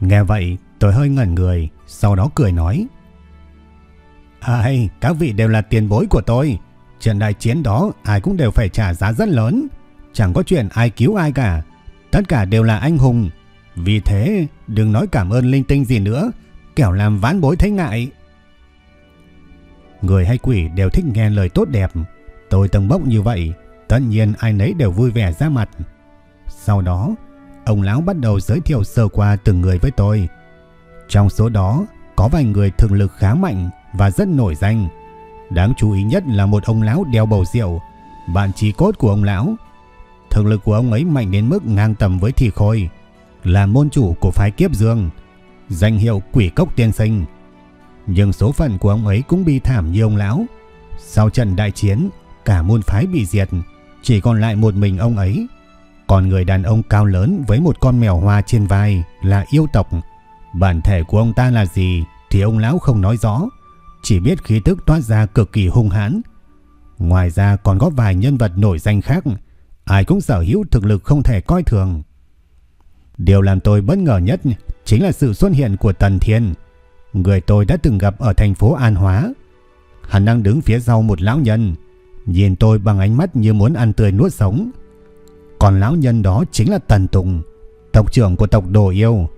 Nghe vậy, tôi hơi ngẩn người, Sau đó cười nói. Ai, các vị đều là tiền bối của tôi. Trận đại chiến đó, ai cũng đều phải trả giá rất lớn. Chẳng có chuyện ai cứu ai cả. Tất cả đều là anh hùng. Vì thế, đừng nói cảm ơn linh tinh gì nữa. Kẻo làm ván bối thấy ngại. Người hay quỷ đều thích nghe lời tốt đẹp. Tôi tầng bốc như vậy, Tất nhiên ai nấy đều vui vẻ ra mặt. Sau đó ông lão bắt đầu giới thiệu sơ qua từng người với tôi. Trong số đó, có vài người thực lực khá mạnh và rất nổi danh. Đáng chú ý nhất là một ông lão đeo bầu rượu, bạn trí cốt của ông lão. Thực lực của ông ấy mạnh đến mức ngang tầm với thị khôi, là môn chủ của phái kiếp dương, danh hiệu quỷ cốc tiên sinh. Nhưng số phận của ông ấy cũng bi thảm như ông lão. Sau trận đại chiến, cả môn phái bị diệt, chỉ còn lại một mình ông ấy. Còn người đàn ông cao lớn với một con mèo hoa trên vai là yêu tộc. Bản thể của ông ta là gì thì ông lão không nói rõ. Chỉ biết khí tức toát ra cực kỳ hung hãn. Ngoài ra còn có vài nhân vật nổi danh khác. Ai cũng sở hữu thực lực không thể coi thường. Điều làm tôi bất ngờ nhất chính là sự xuất hiện của Tần Thiên. Người tôi đã từng gặp ở thành phố An Hóa. Hắn đang đứng phía sau một lão nhân. Nhìn tôi bằng ánh mắt như muốn ăn tươi nuốt sống. Còn lão nhân đó chính là Tần Tùng, tộc trưởng của tộc Đồ Yêu.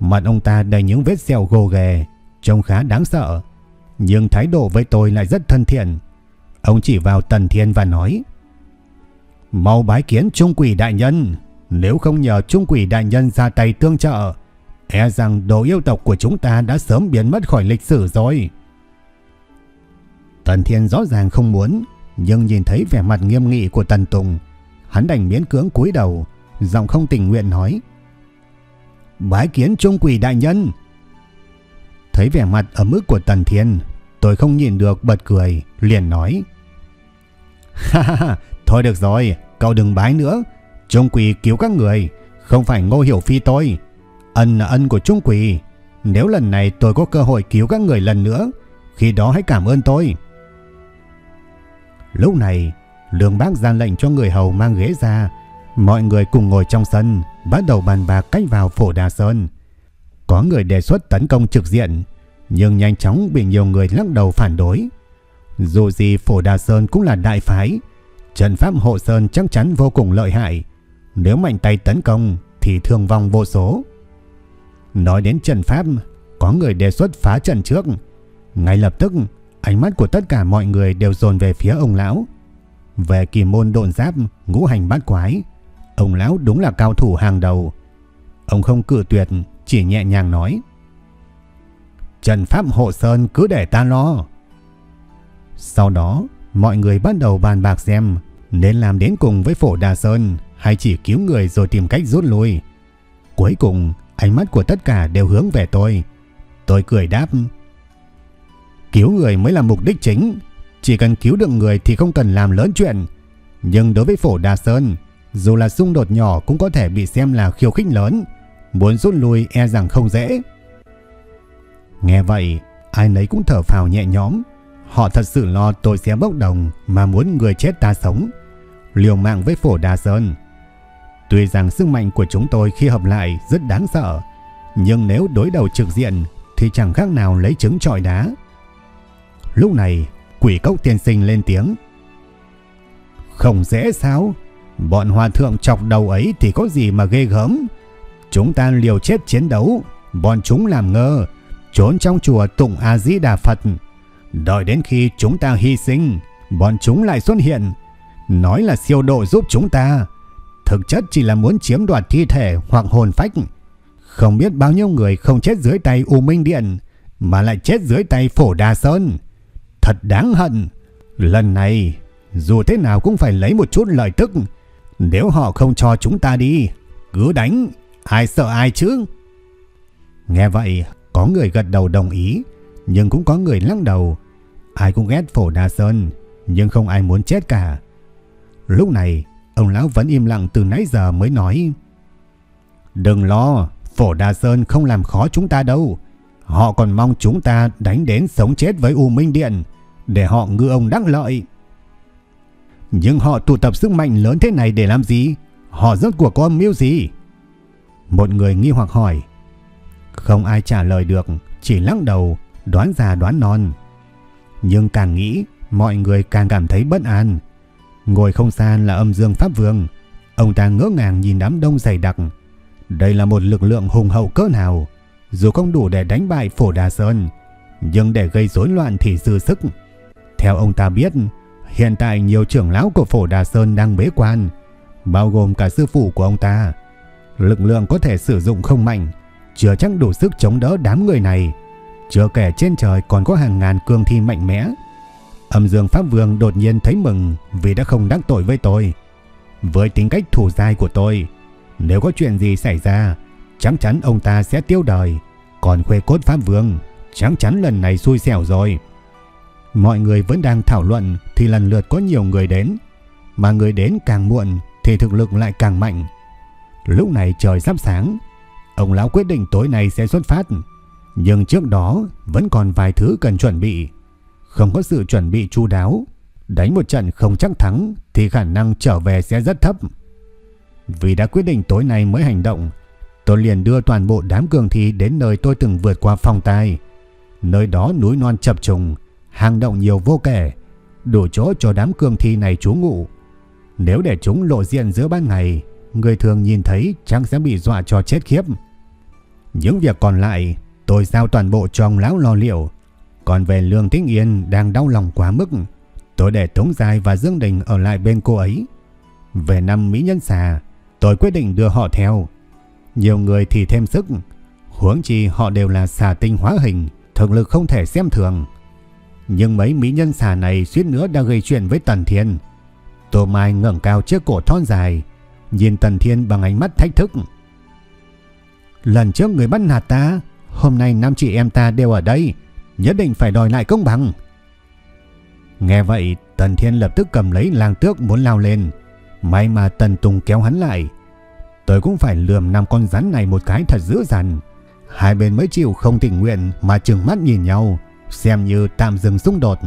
Mặt ông ta đầy những vết sẹo gồ ghề, trông khá đáng sợ. Nhưng thái độ với tôi lại rất thân thiện. Ông chỉ vào Tần Thiên và nói Mau bái kiến Trung Quỷ Đại Nhân Nếu không nhờ Trung Quỷ Đại Nhân ra tay tương trợ E rằng đồ yêu tộc của chúng ta đã sớm biến mất khỏi lịch sử rồi Tần Thiên rõ ràng không muốn Nhưng nhìn thấy vẻ mặt nghiêm nghị của Tần Tùng Hắn đành miễn cưỡng cúi đầu, giọng không tình nguyện nói: "Bái kiến Trung Quỷ đại nhân." Thấy vẻ mặt ở mức của Tần Thiên, tôi không nhìn được bật cười, liền nói: "Ha ha ha, thôi được rồi, cậu đừng bái nữa, Trung Quỷ cứu các người, không phải Ngô Hiểu Phi tôi, ân là ân của Trung Quỷ, nếu lần này tôi có cơ hội cứu các người lần nữa, khi đó hãy cảm ơn tôi." Lúc này, Lương bác ra lệnh cho người hầu mang ghế ra. Mọi người cùng ngồi trong sân, bắt đầu bàn bạc cách vào phổ Đà Sơn. Có người đề xuất tấn công trực diện, nhưng nhanh chóng bị nhiều người lắc đầu phản đối. Dù gì phổ Đà Sơn cũng là đại phái, trận pháp hộ Sơn chắc chắn vô cùng lợi hại. Nếu mạnh tay tấn công thì thương vong vô số. Nói đến trận pháp, có người đề xuất phá trận trước. Ngay lập tức, ánh mắt của tất cả mọi người đều dồn về phía ông lão. Về kỳ môn độn giáp, ngũ hành bát quái, ông lão đúng là cao thủ hàng đầu. Ông không cự tuyệt, chỉ nhẹ nhàng nói. Trần Pháp Hộ Sơn cứ để ta lo. Sau đó, mọi người bắt đầu bàn bạc xem nên làm đến cùng với Phổ Đà Sơn hay chỉ cứu người rồi tìm cách rút lui. Cuối cùng, ánh mắt của tất cả đều hướng về tôi. Tôi cười đáp. Cứu người mới là mục đích chính, chỉ cần cứu được người thì không cần làm lớn chuyện. Nhưng đối với phổ Đà Sơn, dù là xung đột nhỏ cũng có thể bị xem là khiêu khích lớn. Muốn rút lui e rằng không dễ. Nghe vậy, ai nấy cũng thở phào nhẹ nhõm. Họ thật sự lo tôi sẽ bốc đồng mà muốn người chết ta sống. Liều mạng với phổ Đà Sơn. Tuy rằng sức mạnh của chúng tôi khi hợp lại rất đáng sợ. Nhưng nếu đối đầu trực diện thì chẳng khác nào lấy trứng trọi đá. Lúc này Quỷ cốc tiên sinh lên tiếng. Không dễ sao? Bọn hòa thượng chọc đầu ấy thì có gì mà ghê gớm. Chúng ta liều chết chiến đấu. Bọn chúng làm ngơ. Trốn trong chùa tụng A-di-đà Phật. Đợi đến khi chúng ta hy sinh. Bọn chúng lại xuất hiện. Nói là siêu độ giúp chúng ta. Thực chất chỉ là muốn chiếm đoạt thi thể hoặc hồn phách. Không biết bao nhiêu người không chết dưới tay U Minh Điện, mà lại chết dưới tay Phổ Đà Sơn. Thật đáng hận. Lần này dù thế nào cũng phải lấy một chút lợi tức. Nếu họ không cho chúng ta đi, cứ đánh, ai sợ ai chứ? Nghe vậy, có người gật đầu đồng ý, nhưng cũng có người lắc đầu. Ai cũng ghét Phổ đa Sơn, nhưng không ai muốn chết cả. Lúc này, ông lão vẫn im lặng từ nãy giờ mới nói. Đừng lo, Phổ đa Sơn không làm khó chúng ta đâu. Họ còn mong chúng ta đánh đến sống chết với U Minh Điện, để họ ngư ông đắc lợi. Nhưng họ tụ tập sức mạnh lớn thế này để làm gì? Họ rốt cuộc có âm mưu gì? Một người nghi hoặc hỏi. Không ai trả lời được, chỉ lắc đầu, đoán già đoán non. Nhưng càng nghĩ, mọi người càng cảm thấy bất an. Ngồi không xa là âm dương Pháp Vương. Ông ta ngỡ ngàng nhìn đám đông dày đặc. Đây là một lực lượng hùng hậu cỡ nào. Dù không đủ để đánh bại Phổ Đà Sơn, nhưng để gây rối loạn thì dư sức. Theo ông ta biết, hiện tại nhiều trưởng lão của Phổ Đà Sơn đang bế quan, bao gồm cả sư phụ của ông ta. Lực lượng có thể sử dụng không mạnh, chưa chắc đủ sức chống đỡ đám người này. Chưa kể trên trời còn có hàng ngàn cương thi mạnh mẽ. Âm Dương Pháp Vương đột nhiên thấy mừng vì đã không đắc tội với tôi. Với tính cách thủ dai của tôi, nếu có chuyện gì xảy ra, chắc chắn ông ta sẽ tiêu đời. Còn khuê cốt Pháp Vương, chắc chắn lần này xui xẻo rồi. Mọi người vẫn đang thảo luận thì lần lượt có nhiều người đến. Mà người đến càng muộn thì thực lực lại càng mạnh. Lúc này trời sắp sáng, ông lão quyết định tối nay sẽ xuất phát. Nhưng trước đó vẫn còn vài thứ cần chuẩn bị. Không có sự chuẩn bị chu đáo, đánh một trận không chắc thắng thì khả năng trở về sẽ rất thấp. Vì đã quyết định tối nay mới hành động, tôi liền đưa toàn bộ đám cường thi đến nơi tôi từng vượt qua phòng tai. Nơi đó núi non chập trùng, hang động nhiều vô kể, đủ chỗ cho đám cường thi này trú ngụ. Nếu để chúng lộ diện giữa ban ngày, người thường nhìn thấy chắc sẽ bị dọa cho chết khiếp. Những việc còn lại, tôi giao toàn bộ cho ông lão lo liệu. Còn về Lương Tĩnh Yên đang đau lòng quá mức, tôi để Tống Dài và Dương Đình ở lại bên cô ấy. Về năm Mỹ Nhân Xà, tôi quyết định đưa họ theo. Nhiều người thì thêm sức, huống chi họ đều là xà tinh hóa hình, thực lực không thể xem thường. Nhưng mấy mỹ nhân xà này suýt nữa đã gây chuyện với Tần Thiên. Tô Mai ngẩng cao chiếc cổ thon dài, nhìn Tần Thiên bằng ánh mắt thách thức. Lần trước người bắt nạt ta, hôm nay năm chị em ta đều ở đây, nhất định phải đòi lại công bằng. Nghe vậy, Tần Thiên lập tức cầm lấy lang tước muốn lao lên. May mà Tần Tùng kéo hắn lại. Tôi cũng phải lườm năm con rắn này một cái thật dữ dằn. Hai bên mới chịu không tình nguyện mà trừng mắt nhìn nhau, xem như tạm dừng xung đột.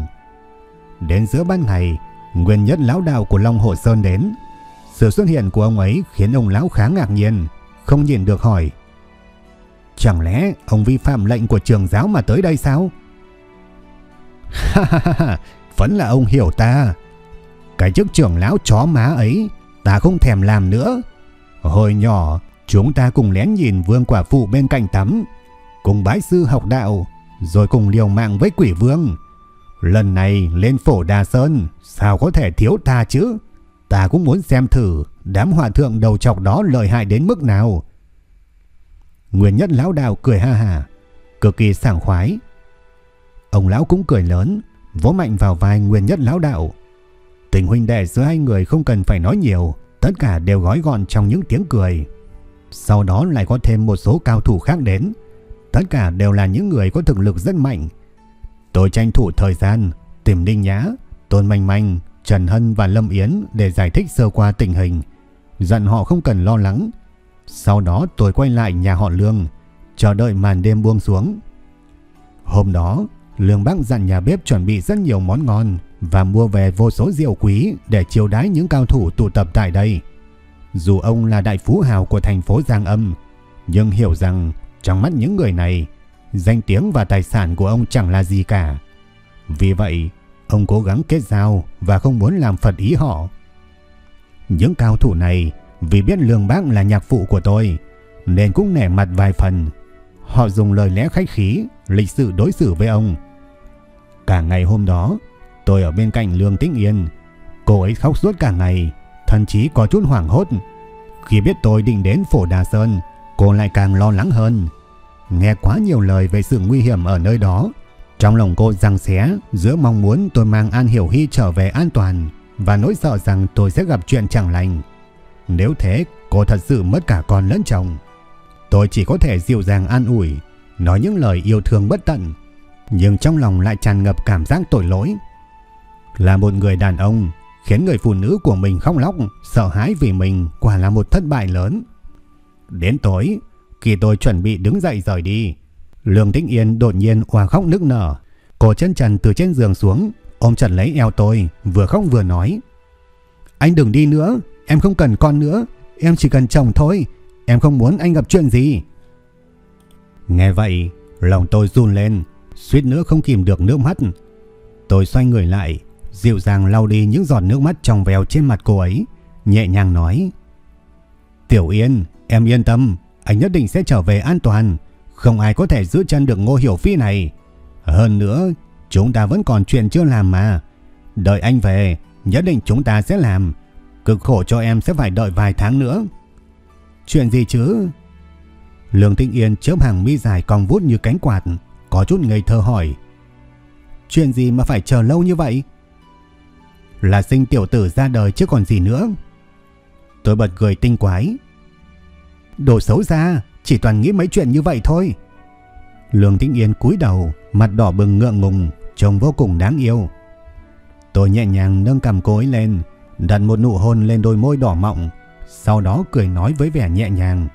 Đến giữa ban ngày, nguyên nhất lão đạo của Long Hồ Sơn đến. Sự xuất hiện của ông ấy khiến ông lão khá ngạc nhiên, không nhìn được hỏi. Chẳng lẽ ông vi phạm lệnh của trường giáo mà tới đây sao? Ha ha ha, vẫn là ông hiểu ta. Cái chức trưởng lão chó má ấy, ta không thèm làm nữa. Hồi nhỏ, chúng ta cùng lén nhìn vương quả phụ bên cạnh tắm, cùng bái sư học đạo, rồi cùng liều mạng với quỷ vương. Lần này lên phổ Đà Sơn, sao có thể thiếu ta chứ? Ta cũng muốn xem thử đám hòa thượng đầu chọc đó lợi hại đến mức nào. Nguyên nhất lão đạo cười ha hà, cực kỳ sảng khoái. Ông lão cũng cười lớn, vỗ mạnh vào vai Nguyên nhất lão đạo. Tình huynh đệ giữa hai người không cần phải nói nhiều, tất cả đều gói gọn trong những tiếng cười. Sau đó lại có thêm một số cao thủ khác đến, Tất cả đều là những người có thực lực rất mạnh. Tôi tranh thủ thời gian tìm Đinh Nhã, Tôn Manh Manh, Trần Hân và Lâm Yến để giải thích sơ qua tình hình. Dặn họ không cần lo lắng. Sau đó tôi quay lại nhà họ Lương, chờ đợi màn đêm buông xuống. Hôm đó, Lương Bác dặn nhà bếp chuẩn bị rất nhiều món ngon và mua về vô số rượu quý để chiêu đái những cao thủ tụ tập tại đây. Dù ông là đại phú hào của thành phố Giang Âm, nhưng hiểu rằng trong mắt những người này, danh tiếng và tài sản của ông chẳng là gì cả. Vì vậy, ông cố gắng kết giao và không muốn làm phật ý họ. Những cao thủ này vì biết Lương Bác là nhạc phụ của tôi, nên cũng nẻ mặt vài phần. Họ dùng lời lẽ khách khí, lịch sự đối xử với ông. Cả ngày hôm đó, tôi ở bên cạnh Lương Tĩnh Yên. Cô ấy khóc suốt cả ngày, thậm chí có chút hoảng hốt. Khi biết tôi định đến Phổ Đà Sơn, cô lại càng lo lắng hơn. Nghe quá nhiều lời về sự nguy hiểm ở nơi đó, trong lòng cô răng xé giữa mong muốn tôi mang An Hiểu Hy trở về an toàn và nỗi sợ rằng tôi sẽ gặp chuyện chẳng lành. Nếu thế, cô thật sự mất cả con lẫn chồng. Tôi chỉ có thể dịu dàng an ủi, nói những lời yêu thương bất tận, nhưng trong lòng lại tràn ngập cảm giác tội lỗi. Là một người đàn ông, khiến người phụ nữ của mình khóc lóc, sợ hãi vì mình quả là một thất bại lớn. Đến tối, khi tôi chuẩn bị đứng dậy rời đi, Lương Tĩnh Yên đột nhiên hòa khóc nức nở. Cô chân trần từ trên giường xuống, ôm chặt lấy eo tôi, vừa khóc vừa nói. Anh đừng đi nữa, em không cần con nữa, em chỉ cần chồng thôi, em không muốn anh gặp chuyện gì. Nghe vậy, lòng tôi run lên, suýt nữa không kìm được nước mắt. Tôi xoay người lại, dịu dàng lau đi những giọt nước mắt trong veo trên mặt cô ấy, nhẹ nhàng nói. Tiểu Yên, em yên tâm, anh nhất định sẽ trở về an toàn. Không ai có thể giữ chân được Ngô Hiểu Phi này. Hơn nữa, chúng ta vẫn còn chuyện chưa làm mà. Đợi anh về, nhất định chúng ta sẽ làm. Cực khổ cho em sẽ phải đợi vài tháng nữa. Chuyện gì chứ? Lương Tinh Yên chớp hàng mi dài cong vút như cánh quạt, có chút ngây thơ hỏi. Chuyện gì mà phải chờ lâu như vậy? Là sinh tiểu tử ra đời chứ còn gì nữa. Tôi bật cười tinh quái. Đồ xấu xa, chỉ toàn nghĩ mấy chuyện như vậy thôi. Lương Tĩnh Yên cúi đầu, mặt đỏ bừng ngượng ngùng, trông vô cùng đáng yêu. Tôi nhẹ nhàng nâng cầm cô ấy lên, đặt một nụ hôn lên đôi môi đỏ mọng, sau đó cười nói với vẻ nhẹ nhàng.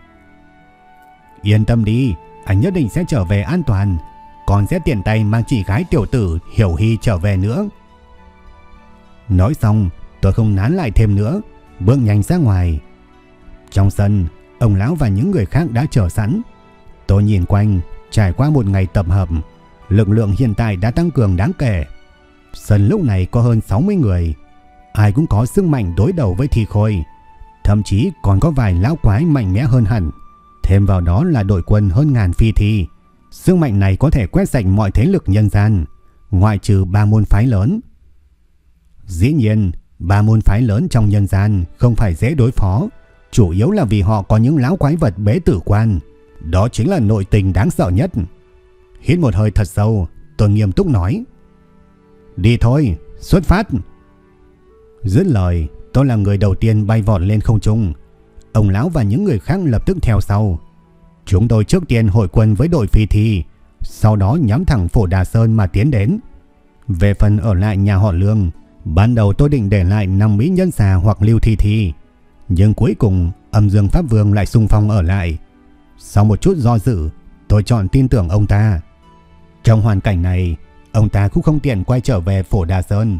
Yên tâm đi, anh nhất định sẽ trở về an toàn, còn sẽ tiện tay mang chị gái tiểu tử Hiểu Hy trở về nữa. Nói xong, tôi không nán lại thêm nữa, bước nhanh ra ngoài. Trong sân, ông lão và những người khác đã chờ sẵn. Tôi nhìn quanh, trải qua một ngày tập hợp, lực lượng hiện tại đã tăng cường đáng kể. Sân lúc này có hơn 60 người, ai cũng có sức mạnh đối đầu với thi khôi, thậm chí còn có vài lão quái mạnh mẽ hơn hẳn. Thêm vào đó là đội quân hơn ngàn phi thi. Sức mạnh này có thể quét sạch mọi thế lực nhân gian, ngoại trừ ba môn phái lớn. Dĩ nhiên, ba môn phái lớn trong nhân gian không phải dễ đối phó, chủ yếu là vì họ có những lão quái vật bế tử quan. Đó chính là nội tình đáng sợ nhất. Hít một hơi thật sâu, tôi nghiêm túc nói. Đi thôi, xuất phát. Dứt lời, tôi là người đầu tiên bay vọt lên không trung. Ông lão và những người khác lập tức theo sau. Chúng tôi trước tiên hội quân với đội phi thi, sau đó nhắm thẳng phổ Đà Sơn mà tiến đến. Về phần ở lại nhà họ Lương, ban đầu tôi định để lại năm mỹ nhân xà hoặc lưu thi thi. Nhưng cuối cùng âm dương Pháp Vương lại xung phong ở lại. Sau một chút do dự, tôi chọn tin tưởng ông ta. Trong hoàn cảnh này, ông ta cũng không tiện quay trở về phổ Đà Sơn.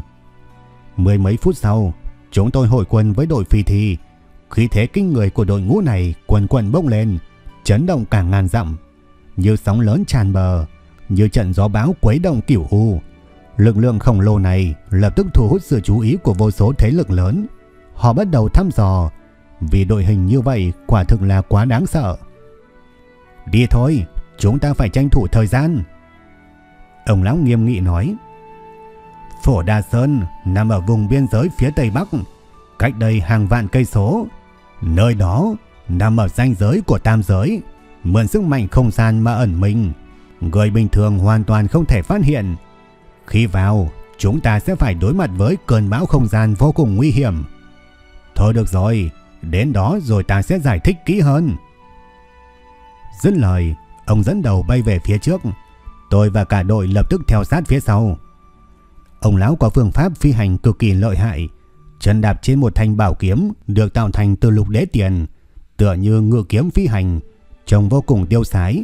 Mười mấy phút sau, chúng tôi hội quân với đội phi thi. Khí thế kinh người của đội ngũ này quần quần bốc lên, chấn động cả ngàn dặm. Như sóng lớn tràn bờ, như trận gió bão quấy động kiểu u. Lực lượng khổng lồ này lập tức thu hút sự chú ý của vô số thế lực lớn. Họ bắt đầu thăm dò, vì đội hình như vậy quả thực là quá đáng sợ. Đi thôi, chúng ta phải tranh thủ thời gian. Ông lão nghiêm nghị nói. Phổ Đà Sơn nằm ở vùng biên giới phía Tây Bắc, cách đây hàng vạn cây số. Nơi đó nằm ở ranh giới của tam giới, mượn sức mạnh không gian mà ẩn mình. Người bình thường hoàn toàn không thể phát hiện. Khi vào, chúng ta sẽ phải đối mặt với cơn bão không gian vô cùng nguy hiểm. Thôi được rồi, đến đó rồi ta sẽ giải thích kỹ hơn. Dứt lời, ông dẫn đầu bay về phía trước. Tôi và cả đội lập tức theo sát phía sau. Ông lão có phương pháp phi hành cực kỳ lợi hại. Chân đạp trên một thanh bảo kiếm được tạo thành từ lục đế tiền, tựa như ngựa kiếm phi hành, trông vô cùng tiêu sái.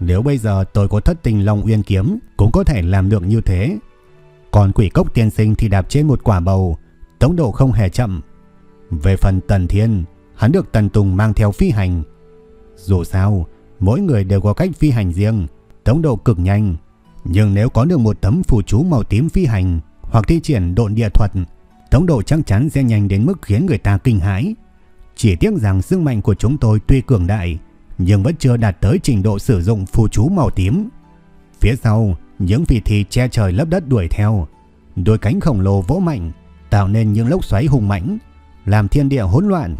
Nếu bây giờ tôi có thất tình Long Uyên kiếm cũng có thể làm được như thế. Còn quỷ cốc tiên sinh thì đạp trên một quả bầu, tốc độ không hề chậm. Về phần Tần Thiên, hắn được Tần Tùng mang theo phi hành. Dù sao, mỗi người đều có cách phi hành riêng, tốc độ cực nhanh. Nhưng nếu có được một tấm phù chú màu tím phi hành hoặc thi triển độn địa thuật, tốc độ chắc chắn sẽ nhanh đến mức khiến người ta kinh hãi. Chỉ tiếc rằng sức mạnh của chúng tôi tuy cường đại, nhưng vẫn chưa đạt tới trình độ sử dụng phù chú màu tím. Phía sau, những vị thi che trời lấp đất đuổi theo, đôi cánh khổng lồ vỗ mạnh, tạo nên những lốc xoáy hùng mãnh, làm thiên địa hỗn loạn.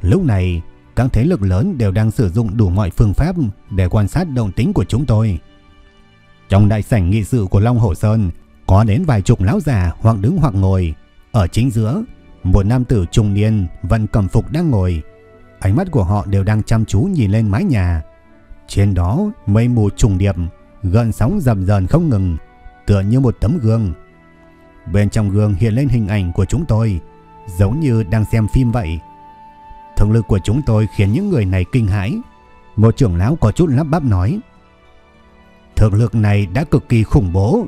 Lúc này, các thế lực lớn đều đang sử dụng đủ mọi phương pháp để quan sát động tính của chúng tôi. Trong đại sảnh nghị sự của Long Hồ Sơn, có đến vài chục lão già hoặc đứng hoặc ngồi. Ở chính giữa, một nam tử trung niên vẫn cầm phục đang ngồi. Ánh mắt của họ đều đang chăm chú nhìn lên mái nhà. Trên đó mây mù trùng điệp, gần sóng dầm dờn không ngừng, tựa như một tấm gương. Bên trong gương hiện lên hình ảnh của chúng tôi, giống như đang xem phim vậy. Thực lực của chúng tôi khiến những người này kinh hãi. Một trưởng lão có chút lắp bắp nói. Thực lực này đã cực kỳ khủng bố.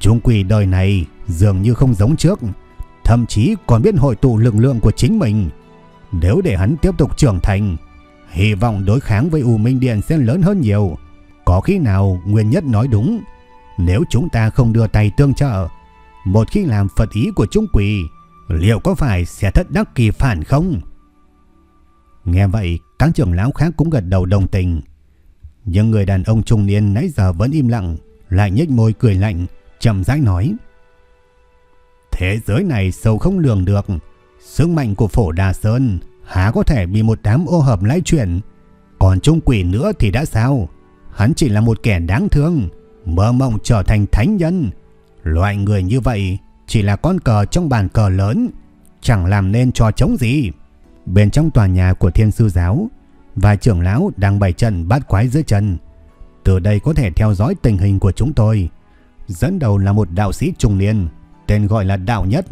Chúng quỷ đời này dường như không giống trước, thậm chí còn biết hội tụ lực lượng của chính mình. Nếu để hắn tiếp tục trưởng thành, hy vọng đối kháng với U Minh Điện sẽ lớn hơn nhiều. Có khi nào Nguyên Nhất nói đúng, nếu chúng ta không đưa tay tương trợ, một khi làm Phật ý của chúng quỷ, liệu có phải sẽ thất đắc kỳ phản không? Nghe vậy, các trưởng lão khác cũng gật đầu đồng tình. Nhưng người đàn ông trung niên nãy giờ vẫn im lặng, lại nhếch môi cười lạnh, chậm rãi nói: Thế giới này sâu không lường được, sức mạnh của Phổ Đà Sơn há có thể bị một đám ô hợp lái chuyển, còn trung quỷ nữa thì đã sao? Hắn chỉ là một kẻ đáng thương, mơ mộng trở thành thánh nhân. Loại người như vậy chỉ là con cờ trong bàn cờ lớn, chẳng làm nên trò chống gì. Bên trong tòa nhà của thiên sư giáo, vài trưởng lão đang bày trận bát quái dưới chân. Từ đây có thể theo dõi tình hình của chúng tôi. Dẫn đầu là một đạo sĩ trung niên, tên gọi là Đạo Nhất,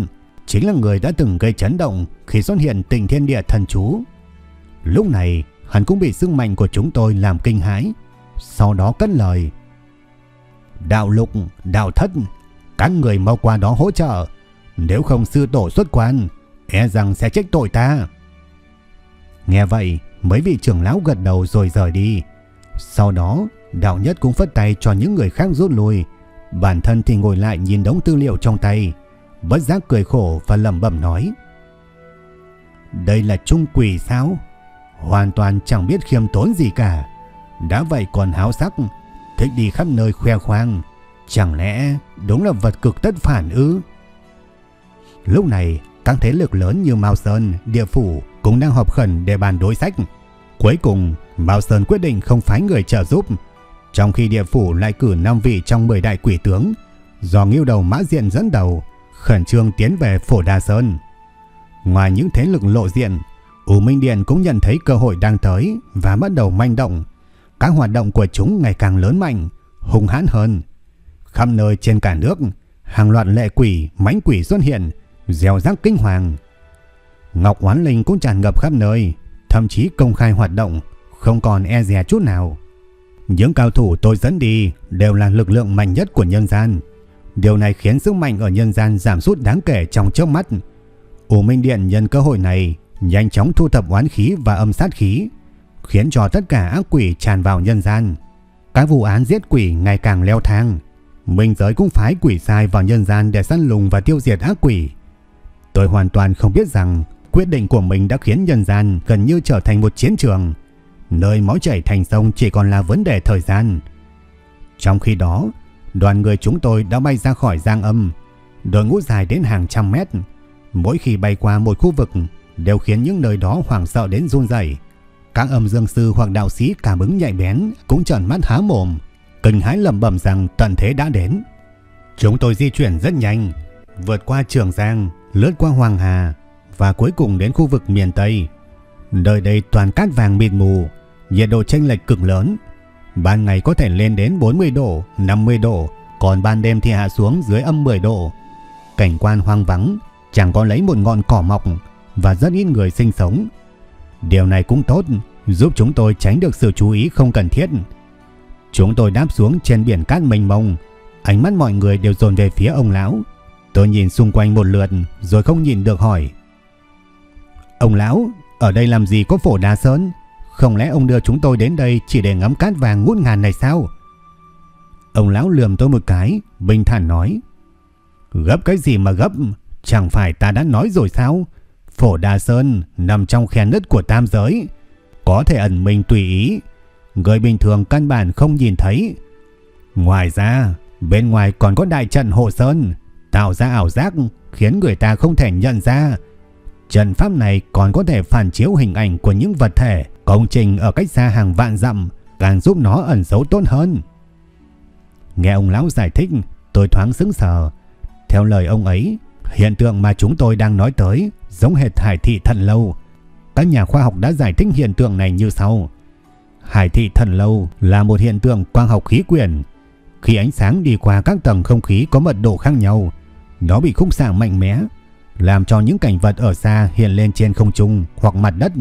chính là người đã từng gây chấn động khi xuất hiện tình thiên địa thần chú. Lúc này, hắn cũng bị sức mạnh của chúng tôi làm kinh hãi, sau đó cất lời. Đạo lục, đạo thất, các người mau qua đó hỗ trợ, nếu không sư tổ xuất quan, e rằng sẽ trách tội ta. Nghe vậy, mấy vị trưởng lão gật đầu rồi rời đi. Sau đó, đạo nhất cũng phất tay cho những người khác rút lui. Bản thân thì ngồi lại nhìn đống tư liệu trong tay, bất giác cười khổ và lẩm bẩm nói. Đây là trung quỷ sao? Hoàn toàn chẳng biết khiêm tốn gì cả. Đã vậy còn háo sắc, thích đi khắp nơi khoe khoang. Chẳng lẽ đúng là vật cực tất phản ư? Lúc này, các thế lực lớn như Mao Sơn, Địa Phủ cũng đang họp khẩn để bàn đối sách. Cuối cùng, Mao Sơn quyết định không phái người trợ giúp, trong khi Địa Phủ lại cử 5 vị trong 10 đại quỷ tướng, do nghiêu đầu Mã Diện dẫn đầu, khẩn trương tiến về Phổ Đa Sơn. Ngoài những thế lực lộ diện, U Minh Điện cũng nhận thấy cơ hội đang tới và bắt đầu manh động. Các hoạt động của chúng ngày càng lớn mạnh, hung hãn hơn. Khắp nơi trên cả nước, hàng loạt lệ quỷ, mãnh quỷ xuất hiện, gieo rắc kinh hoàng. Ngọc oán Linh cũng tràn ngập khắp nơi, thậm chí công khai hoạt động, không còn e dè chút nào. Những cao thủ tôi dẫn đi đều là lực lượng mạnh nhất của nhân gian. Điều này khiến sức mạnh ở nhân gian giảm sút đáng kể trong chớp mắt. U Minh Điện nhân cơ hội này nhanh chóng thu thập oán khí và âm sát khí, khiến cho tất cả ác quỷ tràn vào nhân gian. Các vụ án giết quỷ ngày càng leo thang. Minh giới cũng phái quỷ sai vào nhân gian để săn lùng và tiêu diệt ác quỷ. Tôi hoàn toàn không biết rằng quyết định của mình đã khiến nhân gian gần như trở thành một chiến trường, nơi máu chảy thành sông chỉ còn là vấn đề thời gian. Trong khi đó, đoàn người chúng tôi đã bay ra khỏi giang âm, đội ngũ dài đến hàng trăm mét. Mỗi khi bay qua một khu vực đều khiến những nơi đó hoảng sợ đến run rẩy. Các âm dương sư hoặc đạo sĩ cảm ứng nhạy bén cũng trợn mắt há mồm, kinh hãi lầm bẩm rằng tận thế đã đến. Chúng tôi di chuyển rất nhanh, vượt qua Trường Giang, lướt qua Hoàng Hà và cuối cùng đến khu vực miền Tây. Nơi đây toàn cát vàng mịt mù, nhiệt độ chênh lệch cực lớn. Ban ngày có thể lên đến 40 độ, 50 độ, còn ban đêm thì hạ xuống dưới âm 10 độ. Cảnh quan hoang vắng, chẳng có lấy một ngọn cỏ mọc và rất ít người sinh sống. Điều này cũng tốt, giúp chúng tôi tránh được sự chú ý không cần thiết. Chúng tôi đáp xuống trên biển cát mênh mông, ánh mắt mọi người đều dồn về phía ông lão. Tôi nhìn xung quanh một lượt rồi không nhìn được hỏi. Ông lão, ở đây làm gì có phổ đa sơn? Không lẽ ông đưa chúng tôi đến đây chỉ để ngắm cát vàng ngút ngàn này sao? Ông lão lườm tôi một cái, bình thản nói. Gấp cái gì mà gấp? Chẳng phải ta đã nói rồi sao? Phổ Đà Sơn nằm trong khe nứt của tam giới. Có thể ẩn mình tùy ý. Người bình thường căn bản không nhìn thấy. Ngoài ra, bên ngoài còn có đại trận hộ sơn, tạo ra ảo giác khiến người ta không thể nhận ra. Trận pháp này còn có thể phản chiếu hình ảnh của những vật thể, công trình ở cách xa hàng vạn dặm, càng giúp nó ẩn giấu tốt hơn. Nghe ông lão giải thích, tôi thoáng sững sờ. Theo lời ông ấy, hiện tượng mà chúng tôi đang nói tới giống hệt hải thị thần lâu. Các nhà khoa học đã giải thích hiện tượng này như sau. Hải thị thần lâu là một hiện tượng quang học khí quyển. Khi ánh sáng đi qua các tầng không khí có mật độ khác nhau, nó bị khúc xạ mạnh mẽ, làm cho những cảnh vật ở xa hiện lên trên không trung hoặc mặt đất.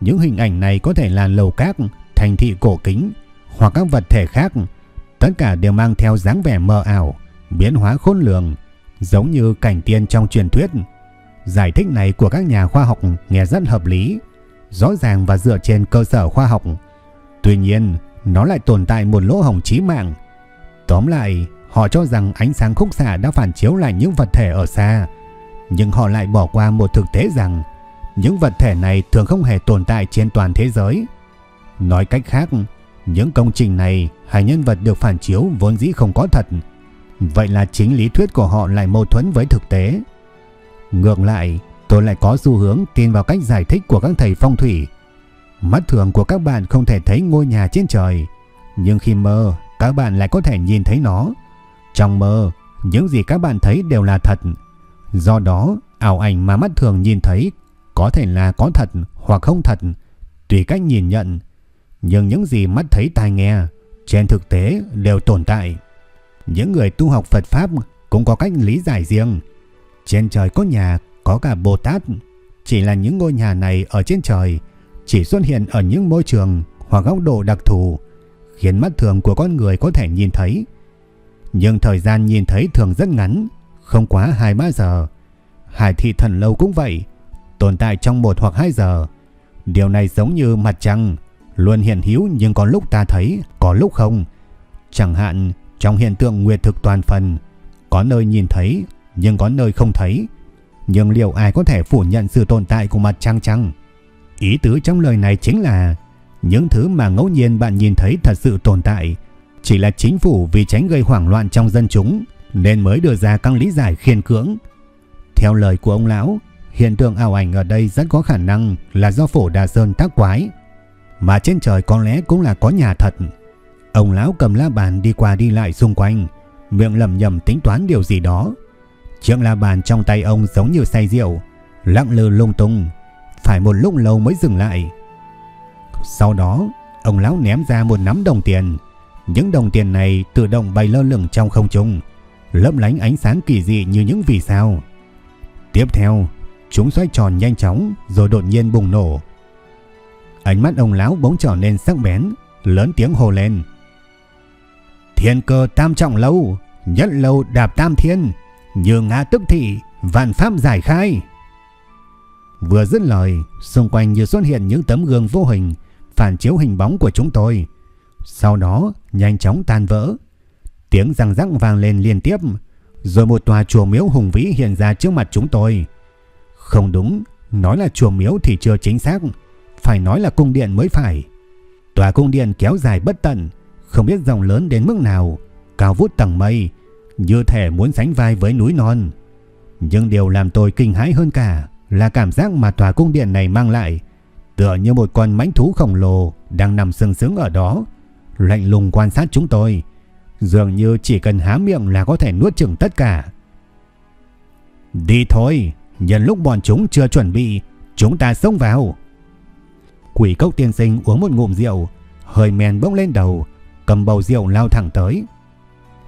Những hình ảnh này có thể là lầu cát, thành thị cổ kính hoặc các vật thể khác. Tất cả đều mang theo dáng vẻ mờ ảo, biến hóa khôn lường, giống như cảnh tiên trong truyền thuyết. Giải thích này của các nhà khoa học nghe rất hợp lý, rõ ràng và dựa trên cơ sở khoa học. Tuy nhiên, nó lại tồn tại một lỗ hổng chí mạng. Tóm lại, họ cho rằng ánh sáng khúc xạ đã phản chiếu lại những vật thể ở xa, nhưng họ lại bỏ qua một thực tế rằng những vật thể này thường không hề tồn tại trên toàn thế giới. Nói cách khác, những công trình này hay nhân vật được phản chiếu vốn dĩ không có thật. Vậy là chính lý thuyết của họ lại mâu thuẫn với thực tế. Ngược lại, tôi lại có xu hướng tin vào cách giải thích của các thầy phong thủy. Mắt thường của các bạn không thể thấy ngôi nhà trên trời, nhưng khi mơ, các bạn lại có thể nhìn thấy nó. Trong mơ, những gì các bạn thấy đều là thật. Do đó, ảo ảnh mà mắt thường nhìn thấy có thể là có thật hoặc không thật, tùy cách nhìn nhận. Nhưng những gì mắt thấy tai nghe, trên thực tế đều tồn tại. Những người tu học Phật Pháp cũng có cách lý giải riêng. Trên trời có nhà, có cả Bồ Tát. Chỉ là những ngôi nhà này ở trên trời, chỉ xuất hiện ở những môi trường hoặc góc độ đặc thù, khiến mắt thường của con người có thể nhìn thấy. Nhưng thời gian nhìn thấy thường rất ngắn, không quá 2-3 giờ. Hải thị thần lâu cũng vậy, tồn tại trong 1 hoặc 2 giờ. Điều này giống như mặt trăng, luôn hiện hữu nhưng có lúc ta thấy, có lúc không. Chẳng hạn trong hiện tượng nguyệt thực toàn phần, có nơi nhìn thấy nhưng có nơi không thấy. Nhưng liệu ai có thể phủ nhận sự tồn tại của mặt trăng chăng? Ý tứ trong lời này chính là những thứ mà ngẫu nhiên bạn nhìn thấy thật sự tồn tại, chỉ là chính phủ vì tránh gây hoảng loạn trong dân chúng nên mới đưa ra các lý giải khiên cưỡng. Theo lời của ông lão, hiện tượng ảo ảnh ở đây rất có khả năng là do phổ Đà Sơn tác quái, mà trên trời có lẽ cũng là có nhà thật. Ông lão cầm la bàn đi qua đi lại xung quanh, miệng lẩm nhẩm tính toán điều gì đó. Chiếc la bàn trong tay ông giống như say rượu, lặng lư lung tung, phải một lúc lâu mới dừng lại. Sau đó, ông lão ném ra một nắm đồng tiền. Những đồng tiền này tự động bay lơ lửng trong không trung, lấp lánh ánh sáng kỳ dị như những vì sao. Tiếp theo, chúng xoay tròn nhanh chóng rồi đột nhiên bùng nổ. Ánh mắt ông lão bỗng trở nên sắc bén, lớn tiếng hồ lên. Thiên cơ tam trọng lâu, nhất lâu đạp tam thiên, như ngã tức thị, vạn pháp giải khai. Vừa dứt lời, xung quanh như xuất hiện những tấm gương vô hình, phản chiếu hình bóng của chúng tôi. Sau đó, nhanh chóng tan vỡ. Tiếng răng rắc vang lên liên tiếp, rồi một tòa chùa miếu hùng vĩ hiện ra trước mặt chúng tôi. Không đúng, nói là chùa miếu thì chưa chính xác, phải nói là cung điện mới phải. Tòa cung điện kéo dài bất tận, không biết rộng lớn đến mức nào, cao vút tầng mây, như thể muốn sánh vai với núi non. Nhưng điều làm tôi kinh hãi hơn cả là cảm giác mà tòa cung điện này mang lại, tựa như một con mãnh thú khổng lồ đang nằm sừng sững ở đó, lạnh lùng quan sát chúng tôi, dường như chỉ cần há miệng là có thể nuốt chửng tất cả. Đi thôi, nhân lúc bọn chúng chưa chuẩn bị, chúng ta xông vào. Quỷ cốc tiên sinh uống một ngụm rượu, hơi men bốc lên đầu, cầm bầu rượu lao thẳng tới.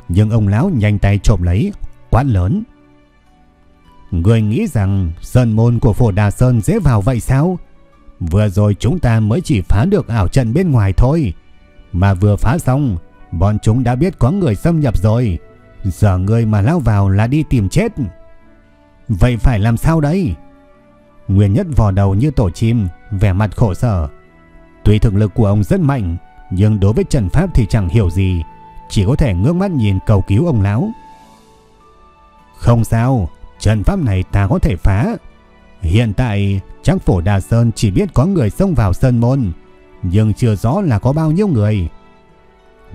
Nhưng ông lão nhanh tay trộm lấy, quát lớn. Người nghĩ rằng sơn môn của phổ Đà Sơn dễ vào vậy sao? Vừa rồi chúng ta mới chỉ phá được ảo trận bên ngoài thôi. Mà vừa phá xong, bọn chúng đã biết có người xâm nhập rồi. Giờ người mà lao vào là đi tìm chết. Vậy phải làm sao đây? Nguyên nhất vò đầu như tổ chim, vẻ mặt khổ sở. Tuy thực lực của ông rất mạnh, nhưng đối với Trần Pháp thì chẳng hiểu gì, chỉ có thể ngước mắt nhìn cầu cứu ông lão. Không sao, Trận pháp này ta có thể phá. Hiện tại chắc phổ Đà Sơn chỉ biết có người xông vào Sơn Môn, nhưng chưa rõ là có bao nhiêu người.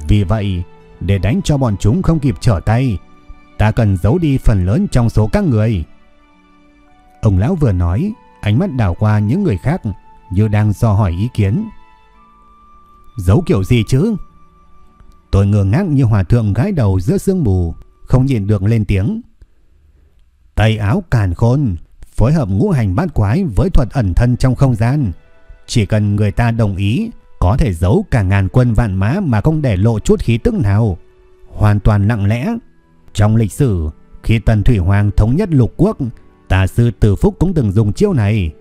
Vì vậy, để đánh cho bọn chúng không kịp trở tay, ta cần giấu đi phần lớn trong số các người. Ông lão vừa nói, ánh mắt đảo qua những người khác như đang do hỏi ý kiến. Giấu kiểu gì chứ? Tôi ngơ ngác như hòa thượng gái đầu giữa sương mù, không nhìn được lên tiếng. Tay áo càn khôn, phối hợp ngũ hành bát quái với thuật ẩn thân trong không gian. Chỉ cần người ta đồng ý, có thể giấu cả ngàn quân vạn mã mà không để lộ chút khí tức nào. Hoàn toàn lặng lẽ. Trong lịch sử, khi Tần Thủy Hoàng thống nhất lục quốc, tà sư Từ Phúc cũng từng dùng chiêu này.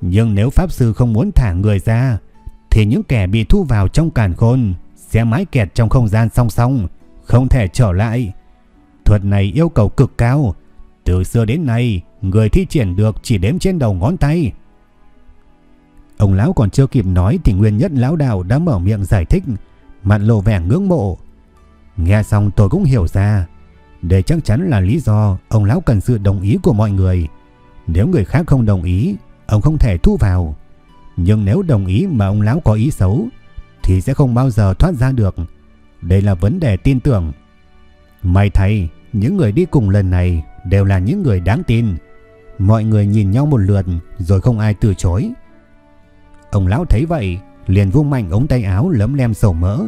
Nhưng nếu Pháp Sư không muốn thả người ra, thì những kẻ bị thu vào trong càn khôn sẽ mãi kẹt trong không gian song song, không thể trở lại. Thuật này yêu cầu cực cao. Từ xưa đến nay, người thi triển được chỉ đếm trên đầu ngón tay. Ông lão còn chưa kịp nói thì nguyên nhất lão đạo đã mở miệng giải thích, mặt lộ vẻ ngưỡng mộ. Nghe xong tôi cũng hiểu ra, đây chắc chắn là lý do ông lão cần sự đồng ý của mọi người. Nếu người khác không đồng ý, ông không thể thu vào. Nhưng nếu đồng ý mà ông lão có ý xấu, thì sẽ không bao giờ thoát ra được. Đây là vấn đề tin tưởng. May thay, những người đi cùng lần này đều là những người đáng tin. Mọi người nhìn nhau một lượt rồi không ai từ chối. Ông lão thấy vậy, liền vung mạnh ống tay áo lấm lem sầu mỡ.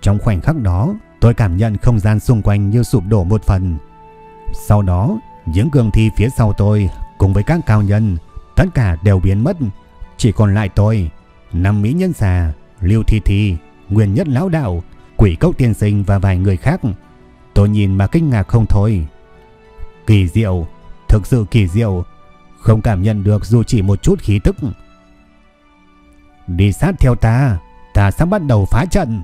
Trong khoảnh khắc đó, tôi cảm nhận không gian xung quanh như sụp đổ một phần. Sau đó, những cường thi phía sau tôi cùng với các cao nhân, tất cả đều biến mất. Chỉ còn lại tôi, năm mỹ nhân xà, Lưu Thi Thi, Nguyên Nhất Lão Đạo, Quỷ Cốc Tiên Sinh và vài người khác. Tôi nhìn mà kinh ngạc không thôi. Kỳ diệu, thực sự kỳ diệu, không cảm nhận được dù chỉ một chút khí tức. Đi sát theo ta, ta sắp bắt đầu phá trận.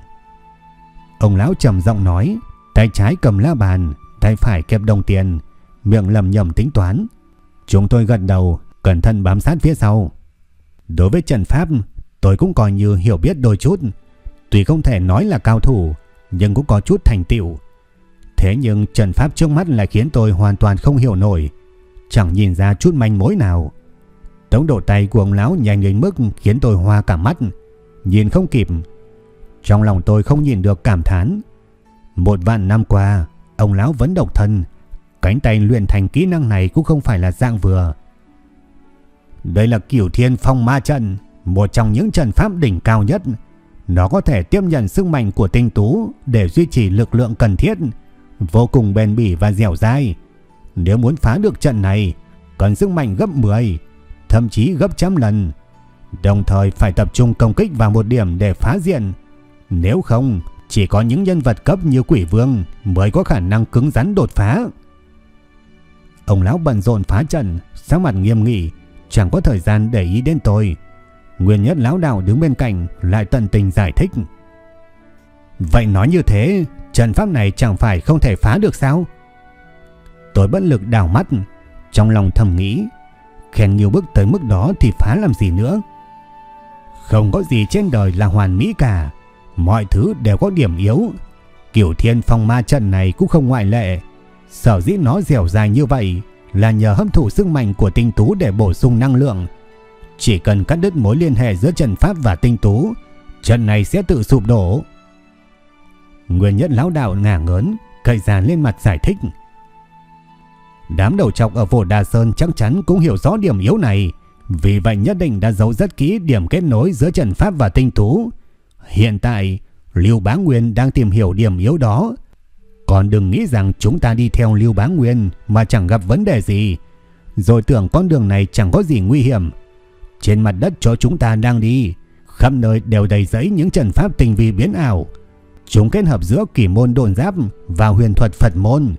Ông lão trầm giọng nói, tay trái cầm la bàn, tay phải kẹp đồng tiền, miệng lầm nhầm tính toán. Chúng tôi gật đầu, cẩn thận bám sát phía sau. Đối với trận pháp, tôi cũng coi như hiểu biết đôi chút. Tuy không thể nói là cao thủ, nhưng cũng có chút thành tựu. Thế nhưng trận pháp trước mắt lại khiến tôi hoàn toàn không hiểu nổi, chẳng nhìn ra chút manh mối nào. Tống độ tay của ông lão nhanh đến mức khiến tôi hoa cả mắt, nhìn không kịp. Trong lòng tôi không nhìn được cảm thán. Một vạn năm qua, ông lão vẫn độc thân, cánh tay luyện thành kỹ năng này cũng không phải là dạng vừa. Đây là kiểu Thiên Phong Ma trận, một trong những trận pháp đỉnh cao nhất. Nó có thể tiếp nhận sức mạnh của tinh tú để duy trì lực lượng cần thiết, vô cùng bền bỉ và dẻo dai. Nếu muốn phá được trận này, cần sức mạnh gấp 10, thậm chí gấp trăm lần. Đồng thời phải tập trung công kích vào một điểm để phá diện. Nếu không, chỉ có những nhân vật cấp như quỷ vương mới có khả năng cứng rắn đột phá. Ông lão bận rộn phá trận, sáng mặt nghiêm nghị, chẳng có thời gian để ý đến tôi. Nguyên nhất lão đạo đứng bên cạnh lại tận tình giải thích. Vậy nói như thế, trận pháp này chẳng phải không thể phá được sao? Tôi bất lực đảo mắt, trong lòng thầm nghĩ, khen nhiều bước tới mức đó thì phá làm gì nữa? Không có gì trên đời là hoàn mỹ cả, mọi thứ đều có điểm yếu. Kiểu thiên phong ma trận này cũng không ngoại lệ. Sở dĩ nó dẻo dài như vậy là nhờ hấp thụ sức mạnh của tinh tú để bổ sung năng lượng. Chỉ cần cắt đứt mối liên hệ giữa trận pháp và tinh tú, trận này sẽ tự sụp đổ. Nguyên nhận lão đạo ngả ngớn, cậy già lên mặt giải thích. Đám đầu trọc ở Phổ Đà Sơn chắc chắn cũng hiểu rõ điểm yếu này, vì vậy nhất định đã giấu rất kỹ điểm kết nối giữa trận pháp và tinh thú. Hiện tại, Lưu Bá Nguyên đang tìm hiểu điểm yếu đó. Còn đừng nghĩ rằng chúng ta đi theo Lưu Bá Nguyên mà chẳng gặp vấn đề gì, rồi tưởng con đường này chẳng có gì nguy hiểm. Trên mặt đất chỗ chúng ta đang đi, khắp nơi đều đầy giấy những trận pháp tinh vi biến ảo. Chúng kết hợp giữa kỷ môn đồn giáp và huyền thuật Phật môn.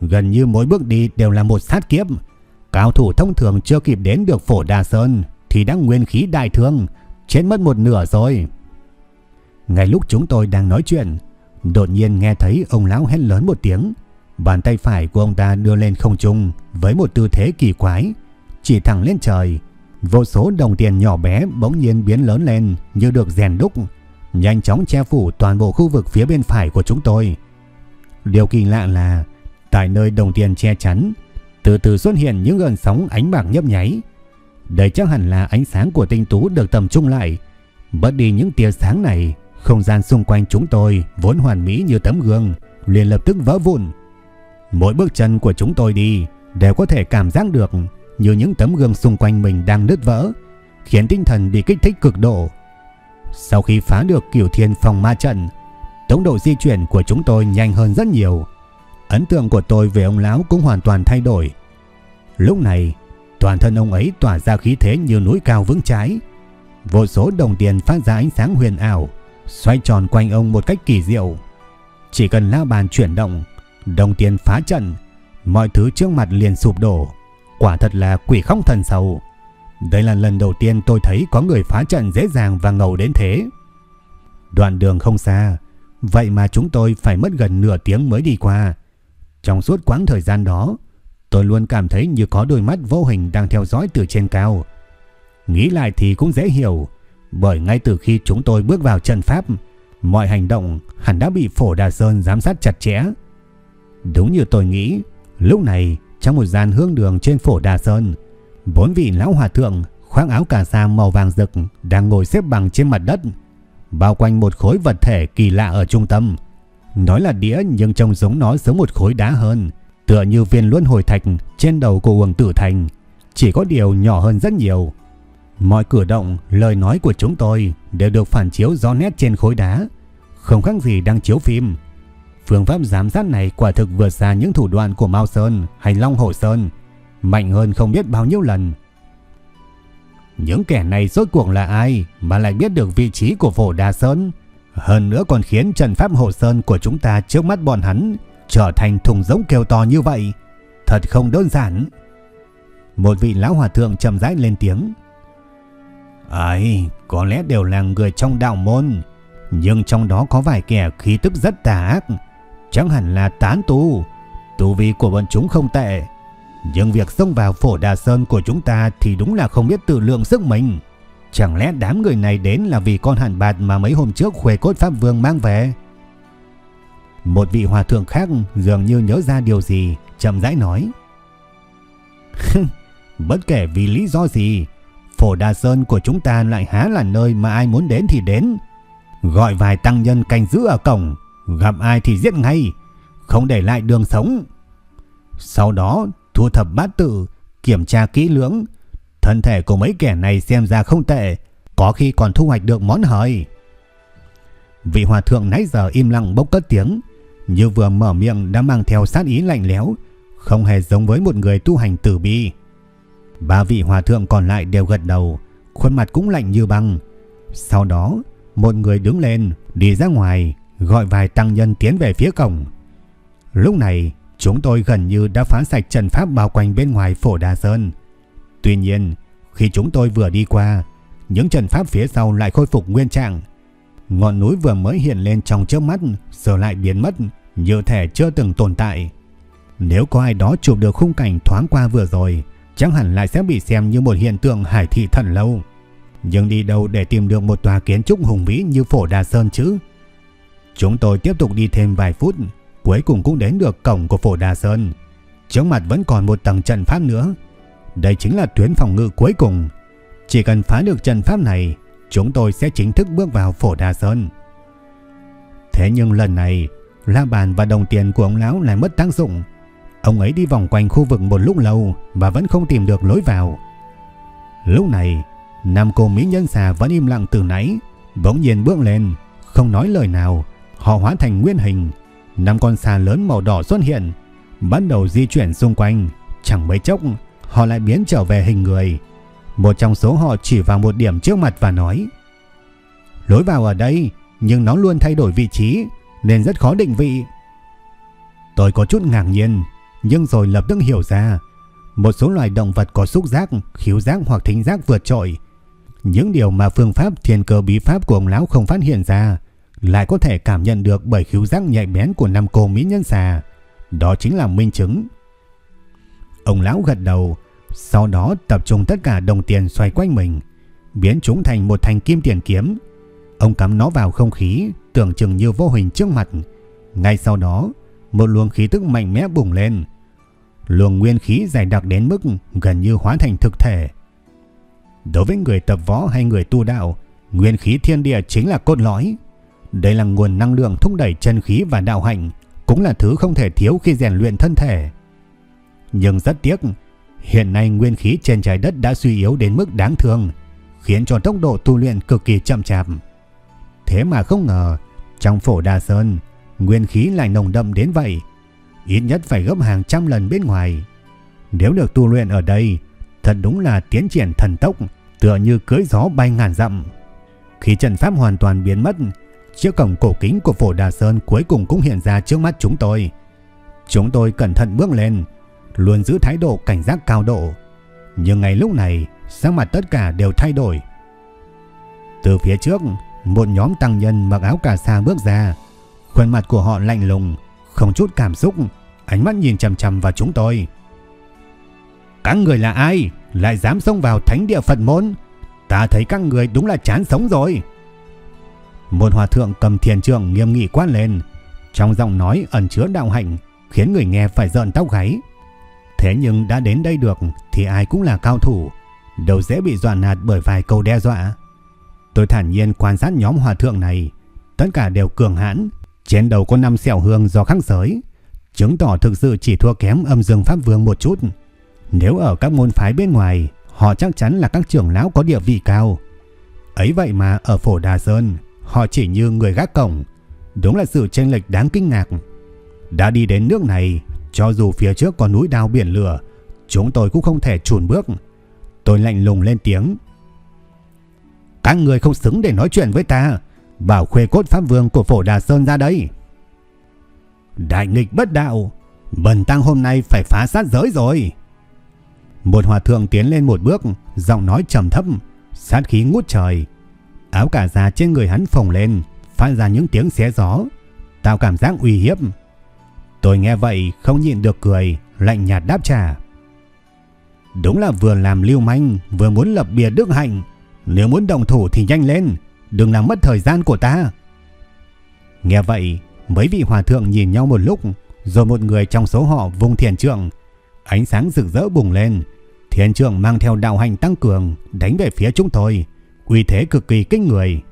Gần như mỗi bước đi đều là một sát kiếp. Cao thủ thông thường chưa kịp đến được phổ Đà Sơn thì đã nguyên khí đại thương, chết mất một nửa rồi. Ngay lúc chúng tôi đang nói chuyện, đột nhiên nghe thấy ông lão hét lớn một tiếng. Bàn tay phải của ông ta đưa lên không trung với một tư thế kỳ quái, chỉ thẳng lên trời. Vô số đồng tiền nhỏ bé bỗng nhiên biến lớn lên như được rèn đúc, nhanh chóng che phủ toàn bộ khu vực phía bên phải của chúng tôi. Điều kỳ lạ là tại nơi đồng tiền che chắn, từ từ xuất hiện những gợn sóng ánh bạc nhấp nháy. Đây chắc hẳn là ánh sáng của tinh tú được tầm trung lại. Bớt đi những tia sáng này, không gian xung quanh chúng tôi vốn hoàn mỹ như tấm gương, liền lập tức vỡ vụn. Mỗi bước chân của chúng tôi đi đều có thể cảm giác được như những tấm gương xung quanh mình đang nứt vỡ, khiến tinh thần bị kích thích cực độ. Sau khi phá được cửu thiên phòng ma trận, tốc độ di chuyển của chúng tôi nhanh hơn rất nhiều. Ấn tượng của tôi về ông lão cũng hoàn toàn thay đổi. Lúc này, toàn thân ông ấy tỏa ra khí thế như núi cao vững chãi. Vô số đồng tiền phát ra ánh sáng huyền ảo, xoay tròn quanh ông một cách kỳ diệu. Chỉ cần la bàn chuyển động, đồng tiền phá trận, mọi thứ trước mặt liền sụp đổ. Quả thật là quỷ không thần sầu. Đây là lần đầu tiên tôi thấy có người phá trận dễ dàng và ngầu đến thế. Đoạn đường không xa, vậy mà chúng tôi phải mất gần nửa tiếng mới đi qua. Trong suốt quãng thời gian đó, tôi luôn cảm thấy như có đôi mắt vô hình đang theo dõi từ trên cao. Nghĩ lại thì cũng dễ hiểu, bởi ngay từ khi chúng tôi bước vào trận pháp, mọi hành động hẳn đã bị Phổ Đà Sơn giám sát chặt chẽ. Đúng như tôi nghĩ, lúc này trong một gian hương đường trên Phổ Đà Sơn, bốn vị lão hòa thượng khoác áo cà sa màu vàng rực đang ngồi xếp bằng trên mặt đất, bao quanh một khối vật thể kỳ lạ ở trung tâm. Nói là đĩa nhưng trông giống nó giống một khối đá hơn, tựa như viên luân hồi thạch trên đầu của Uông Tử Thành, chỉ có điều nhỏ hơn rất nhiều. Mọi cử động, lời nói của chúng tôi đều được phản chiếu rõ nét trên khối đá, không khác gì đang chiếu phim. Phương pháp giám sát này quả thực vượt xa những thủ đoạn của Mao Sơn hay Long Hổ Sơn, mạnh hơn không biết bao nhiêu lần. Những kẻ này rốt cuộc là ai mà lại biết được vị trí của Phổ Đà Sơn, hơn nữa còn khiến Trần pháp Hồ Sơn của chúng ta trước mắt bọn hắn trở thành thùng giống kêu to như vậy, thật không đơn giản. Một vị lão hòa thượng trầm rãi lên tiếng. Ấy, có lẽ đều là người trong đạo môn, nhưng trong đó có vài kẻ khí tức rất tà ác, chẳng hẳn là tán tu. Tu vi của bọn chúng không tệ, nhưng việc xông vào phổ đà sơn của chúng ta thì đúng là không biết tự lượng sức mình. Chẳng lẽ đám người này đến là vì con hàn bạt mà mấy hôm trước khuê cốt Pháp Vương mang về? Một vị hòa thượng khác dường như nhớ ra điều gì, chậm rãi nói. Bất kể vì lý do gì, phổ đà sơn của chúng ta lại há là nơi mà ai muốn đến thì đến. Gọi vài tăng nhân canh giữ ở cổng, gặp ai thì giết ngay, không để lại đường sống. Sau đó thu thập bát tự, kiểm tra kỹ lưỡng. Thân thể của mấy kẻ này xem ra không tệ, có khi còn thu hoạch được món hời. Vị hòa thượng nãy giờ im lặng bốc cất tiếng, như vừa mở miệng đã mang theo sát ý lạnh lẽo, không hề giống với một người tu hành tử bi. Ba vị hòa thượng còn lại đều gật đầu, khuôn mặt cũng lạnh như băng. Sau đó, một người đứng lên, đi ra ngoài, gọi vài tăng nhân tiến về phía cổng. Lúc này, chúng tôi gần như đã phá sạch trận pháp bao quanh bên ngoài phổ đà sơn. Tuy nhiên, khi chúng tôi vừa đi qua, những trận pháp phía sau lại khôi phục nguyên trạng. Ngọn núi vừa mới hiện lên trong trước mắt, giờ lại biến mất, như thể chưa từng tồn tại. Nếu có ai đó chụp được khung cảnh thoáng qua vừa rồi, chắc hẳn lại sẽ bị xem như một hiện tượng hải thị thần lâu. Nhưng đi đâu để tìm được một tòa kiến trúc hùng vĩ như phổ Đà Sơn chứ? Chúng tôi tiếp tục đi thêm vài phút, cuối cùng cũng đến được cổng của phổ Đà Sơn. Trước mặt vẫn còn một tầng trận pháp nữa. Đây chính là tuyến phòng ngự cuối cùng. Chỉ cần phá được trận pháp này, chúng tôi sẽ chính thức bước vào phổ Đà Sơn. Thế nhưng lần này, la bàn và đồng tiền của ông lão lại mất tác dụng. Ông ấy đi vòng quanh khu vực một lúc lâu và vẫn không tìm được lối vào. Lúc này, Nam cô Mỹ Nhân Xà vẫn im lặng từ nãy, bỗng nhiên bước lên, không nói lời nào, họ hóa thành nguyên hình. Năm con xà lớn màu đỏ xuất hiện, bắt đầu di chuyển xung quanh, chẳng mấy chốc họ lại biến trở về hình người. Một trong số họ chỉ vào một điểm trước mặt và nói: "Lối vào ở đây, nhưng nó luôn thay đổi vị trí nên rất khó định vị." Tôi có chút ngạc nhiên, nhưng rồi lập tức hiểu ra, một số loài động vật có xúc giác, khiếu giác hoặc thính giác vượt trội những điều mà phương pháp thiên cơ bí pháp của ông lão không phát hiện ra lại có thể cảm nhận được bởi khiếu giác nhạy bén của năm cô mỹ nhân xà. Đó chính là minh chứng. Ông lão gật đầu, sau đó tập trung tất cả đồng tiền xoay quanh mình, biến chúng thành một thanh kim tiền kiếm. Ông cắm nó vào không khí, tưởng chừng như vô hình trước mặt. Ngay sau đó, một luồng khí tức mạnh mẽ bùng lên. Luồng nguyên khí dày đặc đến mức gần như hóa thành thực thể. Đối với người tập võ hay người tu đạo, nguyên khí thiên địa chính là cốt lõi. Đây là nguồn năng lượng thúc đẩy chân khí và đạo hạnh, cũng là thứ không thể thiếu khi rèn luyện thân thể. Nhưng rất tiếc, Hiện nay nguyên khí trên trái đất đã suy yếu đến mức đáng thương, khiến cho tốc độ tu luyện cực kỳ chậm chạp. Thế mà không ngờ, trong phổ Đà Sơn, nguyên khí lại nồng đậm đến vậy, ít nhất phải gấp hàng trăm lần bên ngoài. Nếu được tu luyện ở đây, thật đúng là tiến triển thần tốc, tựa như cưỡi gió bay ngàn dặm. Khi trần pháp hoàn toàn biến mất, chiếc cổng cổ kính của phổ Đà Sơn cuối cùng cũng hiện ra trước mắt chúng tôi. Chúng tôi cẩn thận bước lên, luôn giữ thái độ cảnh giác cao độ. Nhưng ngay lúc này, sắc mặt tất cả đều thay đổi. Từ phía trước, một nhóm tăng nhân mặc áo cà sa bước ra. Khuôn mặt của họ lạnh lùng, không chút cảm xúc, ánh mắt nhìn chầm chầm vào chúng tôi. Các người là ai? Lại dám xông vào thánh địa Phật môn? Ta thấy các người đúng là chán sống rồi. Một hòa thượng cầm thiền trượng nghiêm nghị quát lên, trong giọng nói ẩn chứa đạo hạnh, khiến người nghe phải giận tóc gáy. Thế nhưng đã đến đây được thì ai cũng là cao thủ, đâu dễ bị dọa nạt bởi vài câu đe dọa. Tôi thản nhiên quan sát nhóm hòa thượng này, tất cả đều cường hãn, trên đầu có năm sẹo hương do khắc giới, chứng tỏ thực sự chỉ thua kém âm dương pháp vương một chút. Nếu ở các môn phái bên ngoài, họ chắc chắn là các trưởng lão có địa vị cao. Ấy vậy mà ở phổ Đà Sơn, họ chỉ như người gác cổng, đúng là sự chênh lệch đáng kinh ngạc. Đã đi đến nước này, cho dù phía trước có núi đao biển lửa, chúng tôi cũng không thể chùn bước. Tôi lạnh lùng lên tiếng. Các người không xứng để nói chuyện với ta. Bảo khuê cốt pháp vương của phổ Đà Sơn ra đây. Đại nghịch bất đạo. Bần tăng hôm nay phải phá sát giới rồi. Một hòa thượng tiến lên một bước, giọng nói trầm thấp, sát khí ngút trời. Áo cả da trên người hắn phồng lên, phát ra những tiếng xé gió, tạo cảm giác uy hiếp. Tôi nghe vậy không nhịn được cười, lạnh nhạt đáp trả. Đúng là vừa làm lưu manh, vừa muốn lập bia đức hạnh. Nếu muốn đồng thủ thì nhanh lên, đừng làm mất thời gian của ta. Nghe vậy, mấy vị hòa thượng nhìn nhau một lúc, rồi một người trong số họ vùng thiền trượng. Ánh sáng rực rỡ bùng lên, thiền trượng mang theo đạo hành tăng cường, đánh về phía chúng tôi, uy thế cực kỳ kinh người.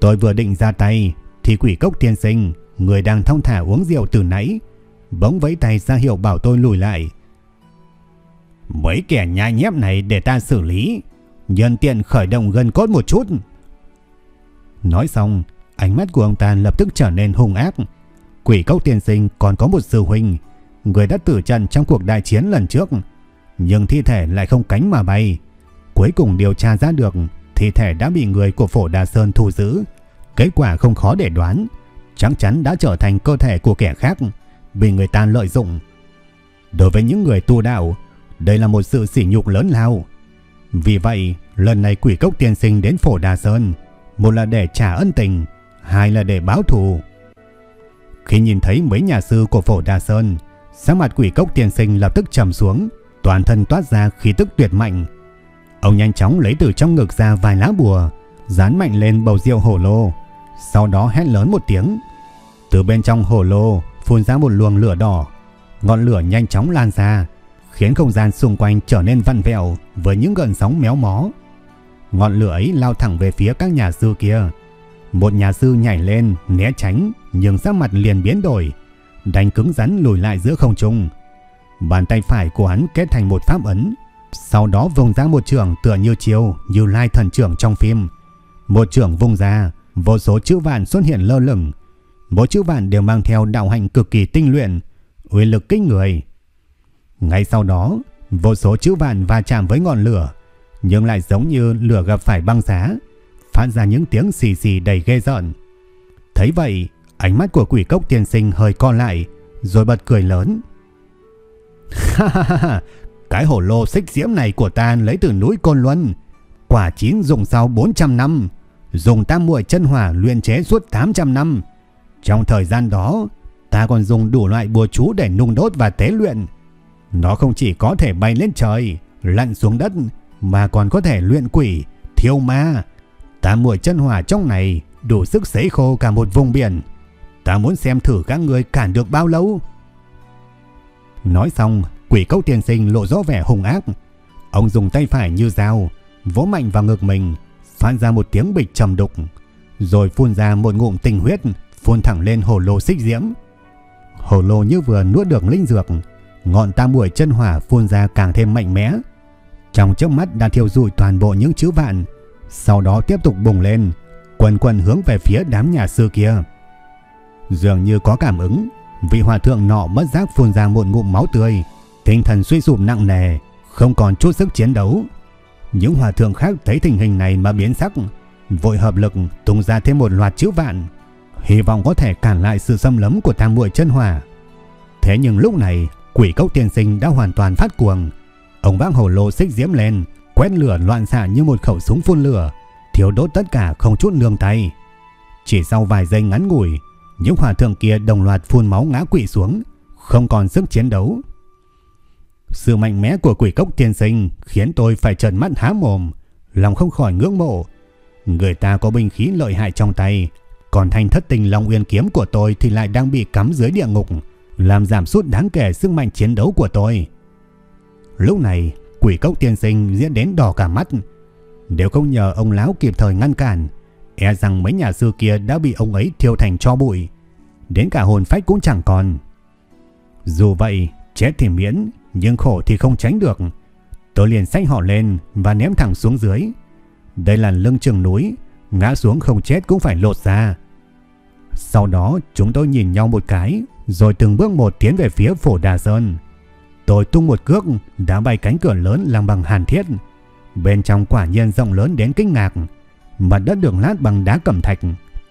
Tôi vừa định ra tay, thì quỷ cốc tiên sinh người đang thông thả uống rượu từ nãy, bỗng vẫy tay ra hiệu bảo tôi lùi lại. Mấy kẻ nhai nhép này để ta xử lý, nhân tiện khởi động gần cốt một chút. Nói xong, ánh mắt của ông ta lập tức trở nên hung ác. Quỷ cốc tiên sinh còn có một sư huynh, người đã tử trận trong cuộc đại chiến lần trước, nhưng thi thể lại không cánh mà bay. Cuối cùng điều tra ra được thi thể đã bị người của phổ Đà Sơn thu giữ. Kết quả không khó để đoán, chắc chắn đã trở thành cơ thể của kẻ khác, bị người ta lợi dụng. Đối với những người tu đạo, đây là một sự sỉ nhục lớn lao. Vì vậy, lần này quỷ cốc tiên sinh đến phổ Đà Sơn, một là để trả ân tình, hai là để báo thù. Khi nhìn thấy mấy nhà sư của phổ Đà Sơn, sắc mặt quỷ cốc tiên sinh lập tức trầm xuống, toàn thân toát ra khí tức tuyệt mạnh. Ông nhanh chóng lấy từ trong ngực ra vài lá bùa, dán mạnh lên bầu rượu hổ lô, sau đó hét lớn một tiếng. Từ bên trong hổ lô phun ra một luồng lửa đỏ, ngọn lửa nhanh chóng lan ra, khiến không gian xung quanh trở nên vặn vẹo với những gợn sóng méo mó. Ngọn lửa ấy lao thẳng về phía các nhà sư kia. Một nhà sư nhảy lên, né tránh, nhưng sắc mặt liền biến đổi, đánh cứng rắn lùi lại giữa không trung. Bàn tay phải của hắn kết thành một pháp ấn, sau đó vùng ra một trường tựa như chiêu như lai thần trưởng trong phim. Một trường vùng ra, vô số chữ vạn xuất hiện lơ lửng. Mỗi chữ vạn đều mang theo đạo hành cực kỳ tinh luyện, uy lực kinh người. Ngay sau đó, vô số chữ vạn va chạm với ngọn lửa, nhưng lại giống như lửa gặp phải băng giá, phát ra những tiếng xì xì đầy ghê rợn. Thấy vậy, ánh mắt của quỷ cốc tiên sinh hơi co lại, rồi bật cười lớn. Ha ha ha, cái hổ lô xích diễm này của ta lấy từ núi Côn Luân, quả chín dùng sau 400 năm, dùng tam muội chân hỏa luyện chế suốt 800 năm. Trong thời gian đó, ta còn dùng đủ loại bùa chú để nung đốt và tế luyện. Nó không chỉ có thể bay lên trời, lặn xuống đất, mà còn có thể luyện quỷ, thiêu ma. Tam muội chân hỏa trong này đủ sức sấy khô cả một vùng biển. Ta muốn xem thử các người cản được bao lâu. Nói xong, quỷ cốc tiền sinh lộ rõ vẻ hung ác. Ông dùng tay phải như dao, vỗ mạnh vào ngực mình, phát ra một tiếng bịch trầm đục, rồi phun ra một ngụm tinh huyết, phun thẳng lên hồ lô xích diễm. Hồ lô như vừa nuốt được linh dược, ngọn tam muội chân hỏa phun ra càng thêm mạnh mẽ. Trong chớp mắt đã thiêu rụi toàn bộ những chữ vạn, sau đó tiếp tục bùng lên, quần quần hướng về phía đám nhà sư kia. Dường như có cảm ứng, vị hòa thượng nọ mất giác phun ra một ngụm máu tươi, tinh thần suy sụp nặng nề, không còn chút sức chiến đấu. Những hòa thượng khác thấy tình hình này mà biến sắc, vội hợp lực tung ra thêm một loạt chữ vạn, hy vọng có thể cản lại sự xâm lấn của tam muội chân hỏa. Thế nhưng lúc này, quỷ cốc tiên sinh đã hoàn toàn phát cuồng. Ông vác hồ lô xích diễm lên, quét lửa loạn xạ như một khẩu súng phun lửa, thiếu đốt tất cả không chút nương tay. Chỉ sau vài giây ngắn ngủi, những hòa thượng kia đồng loạt phun máu ngã quỵ xuống, không còn sức chiến đấu. Sự mạnh mẽ của quỷ cốc tiên sinh khiến tôi phải trợn mắt há mồm, lòng không khỏi ngưỡng mộ. Người ta có binh khí lợi hại trong tay, còn thanh thất tình Long Uyên kiếm của tôi thì lại đang bị cắm dưới địa ngục, làm giảm sút đáng kể sức mạnh chiến đấu của tôi. Lúc này, quỷ cốc tiên sinh diễn đến đỏ cả mắt. Nếu không nhờ ông lão kịp thời ngăn cản, e rằng mấy nhà sư kia đã bị ông ấy thiêu thành cho bụi. Đến cả hồn phách cũng chẳng còn. Dù vậy, chết thì miễn, nhưng khổ thì không tránh được. Tôi liền xách họ lên và ném thẳng xuống dưới. Đây là lưng chừng núi, ngã xuống không chết cũng phải lột ra. Sau đó chúng tôi nhìn nhau một cái, rồi từng bước một tiến về phía phổ Đà Sơn. Tôi tung một cước, đã bay cánh cửa lớn làm bằng hàn thiết. Bên trong quả nhiên rộng lớn đến kinh ngạc. Mặt đất đường lát bằng đá cẩm thạch,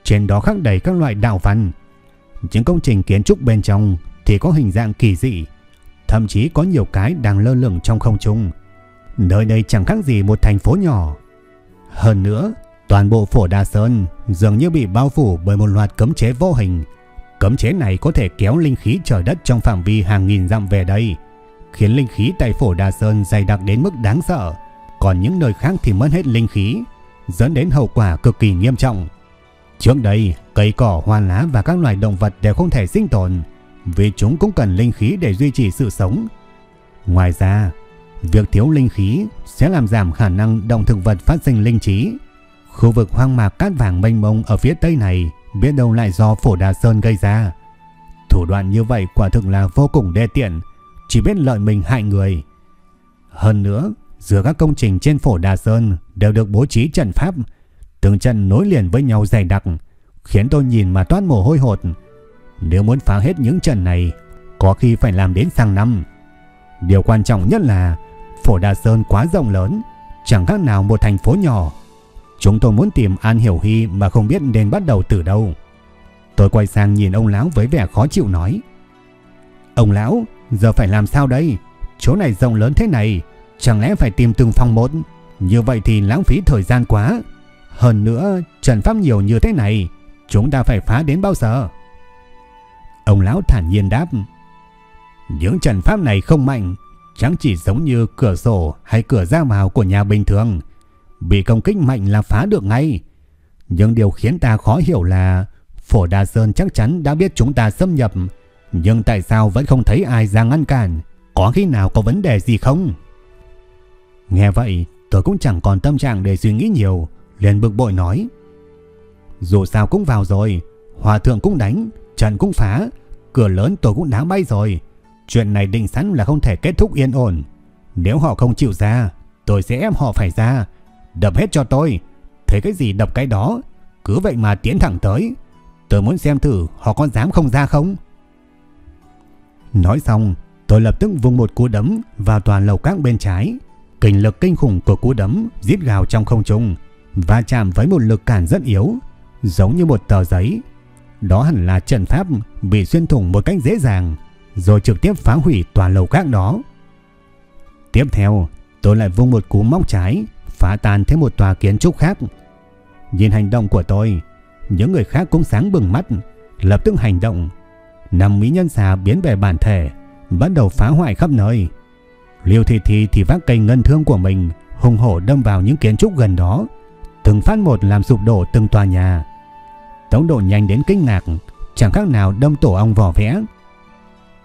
trên đó khắc đầy các loại đạo văn. Những công trình kiến trúc bên trong thì có hình dạng kỳ dị, thậm chí có nhiều cái đang lơ lửng trong không trung. Nơi đây chẳng khác gì một thành phố nhỏ. Hơn nữa, toàn bộ phổ Đa Sơn dường như bị bao phủ bởi một loạt cấm chế vô hình. Cấm chế này có thể kéo linh khí trời đất trong phạm vi hàng nghìn dặm về đây, khiến linh khí tại phổ Đa Sơn dày đặc đến mức đáng sợ, còn những nơi khác thì mất hết linh khí, dẫn đến hậu quả cực kỳ nghiêm trọng. Trước đây, cây cỏ, hoa lá và các loài động vật đều không thể sinh tồn, vì chúng cũng cần linh khí để duy trì sự sống. Ngoài ra, việc thiếu linh khí sẽ làm giảm khả năng động thực vật phát sinh linh trí. Khu vực hoang mạc cát vàng mênh mông ở phía tây này biết đâu lại do phổ Đà Sơn gây ra. Thủ đoạn như vậy quả thực là vô cùng đê tiện, chỉ biết lợi mình hại người. Hơn nữa, giữa các công trình trên phổ Đà Sơn đều được bố trí trận pháp, từng trận nối liền với nhau dày đặc, khiến tôi nhìn mà toát mồ hôi hột. Nếu muốn phá hết những trận này, có khi phải làm đến sang năm. Điều quan trọng nhất là phổ Đà Sơn quá rộng lớn, chẳng khác nào một thành phố nhỏ. Chúng tôi muốn tìm An Hiểu Hy mà không biết nên bắt đầu từ đâu. Tôi quay sang nhìn ông lão với vẻ khó chịu nói. Ông lão, giờ phải làm sao đây? Chỗ này rộng lớn thế này, chẳng lẽ phải tìm từng phòng một? Như vậy thì lãng phí thời gian quá. Hơn nữa, trận pháp nhiều như thế này, chúng ta phải phá đến bao giờ? Ông lão thản nhiên đáp. Những trận pháp này không mạnh, chẳng chỉ giống như cửa sổ hay cửa ra vào của nhà bình thường. Bị công kích mạnh là phá được ngay. Nhưng điều khiến ta khó hiểu là Phổ Đà Sơn chắc chắn đã biết chúng ta xâm nhập, nhưng tại sao vẫn không thấy ai ra ngăn cản? Có khi nào có vấn đề gì không? Nghe vậy, tôi cũng chẳng còn tâm trạng để suy nghĩ nhiều, liền bực bội nói. Dù sao cũng vào rồi, hòa thượng cũng đánh, trận cũng phá, cửa lớn tôi cũng đá bay rồi. Chuyện này định sẵn là không thể kết thúc yên ổn. Nếu họ không chịu ra, tôi sẽ ép họ phải ra. Đập hết cho tôi. Thấy cái gì đập cái đó. Cứ vậy mà tiến thẳng tới. Tôi muốn xem thử họ có dám không ra không. Nói xong, tôi lập tức vung một cú đấm vào toàn lầu các bên trái. Kinh lực kinh khủng của cú đấm giết gào trong không trung và chạm với một lực cản rất yếu, giống như một tờ giấy. Đó hẳn là trận pháp bị xuyên thủng một cách dễ dàng rồi trực tiếp phá hủy tòa lầu các đó. Tiếp theo, tôi lại vung một cú móc trái, phá tan thêm một tòa kiến trúc khác. Nhìn hành động của tôi, những người khác cũng sáng bừng mắt, lập tức hành động. Năm mỹ nhân xà biến về bản thể, bắt đầu phá hoại khắp nơi. Liêu Thị Thị thì vác cây ngân thương của mình, hùng hổ đâm vào những kiến trúc gần đó, từng phát một làm sụp đổ từng tòa nhà. Tốc độ nhanh đến kinh ngạc, chẳng khác nào đâm tổ ong vỏ vẽ.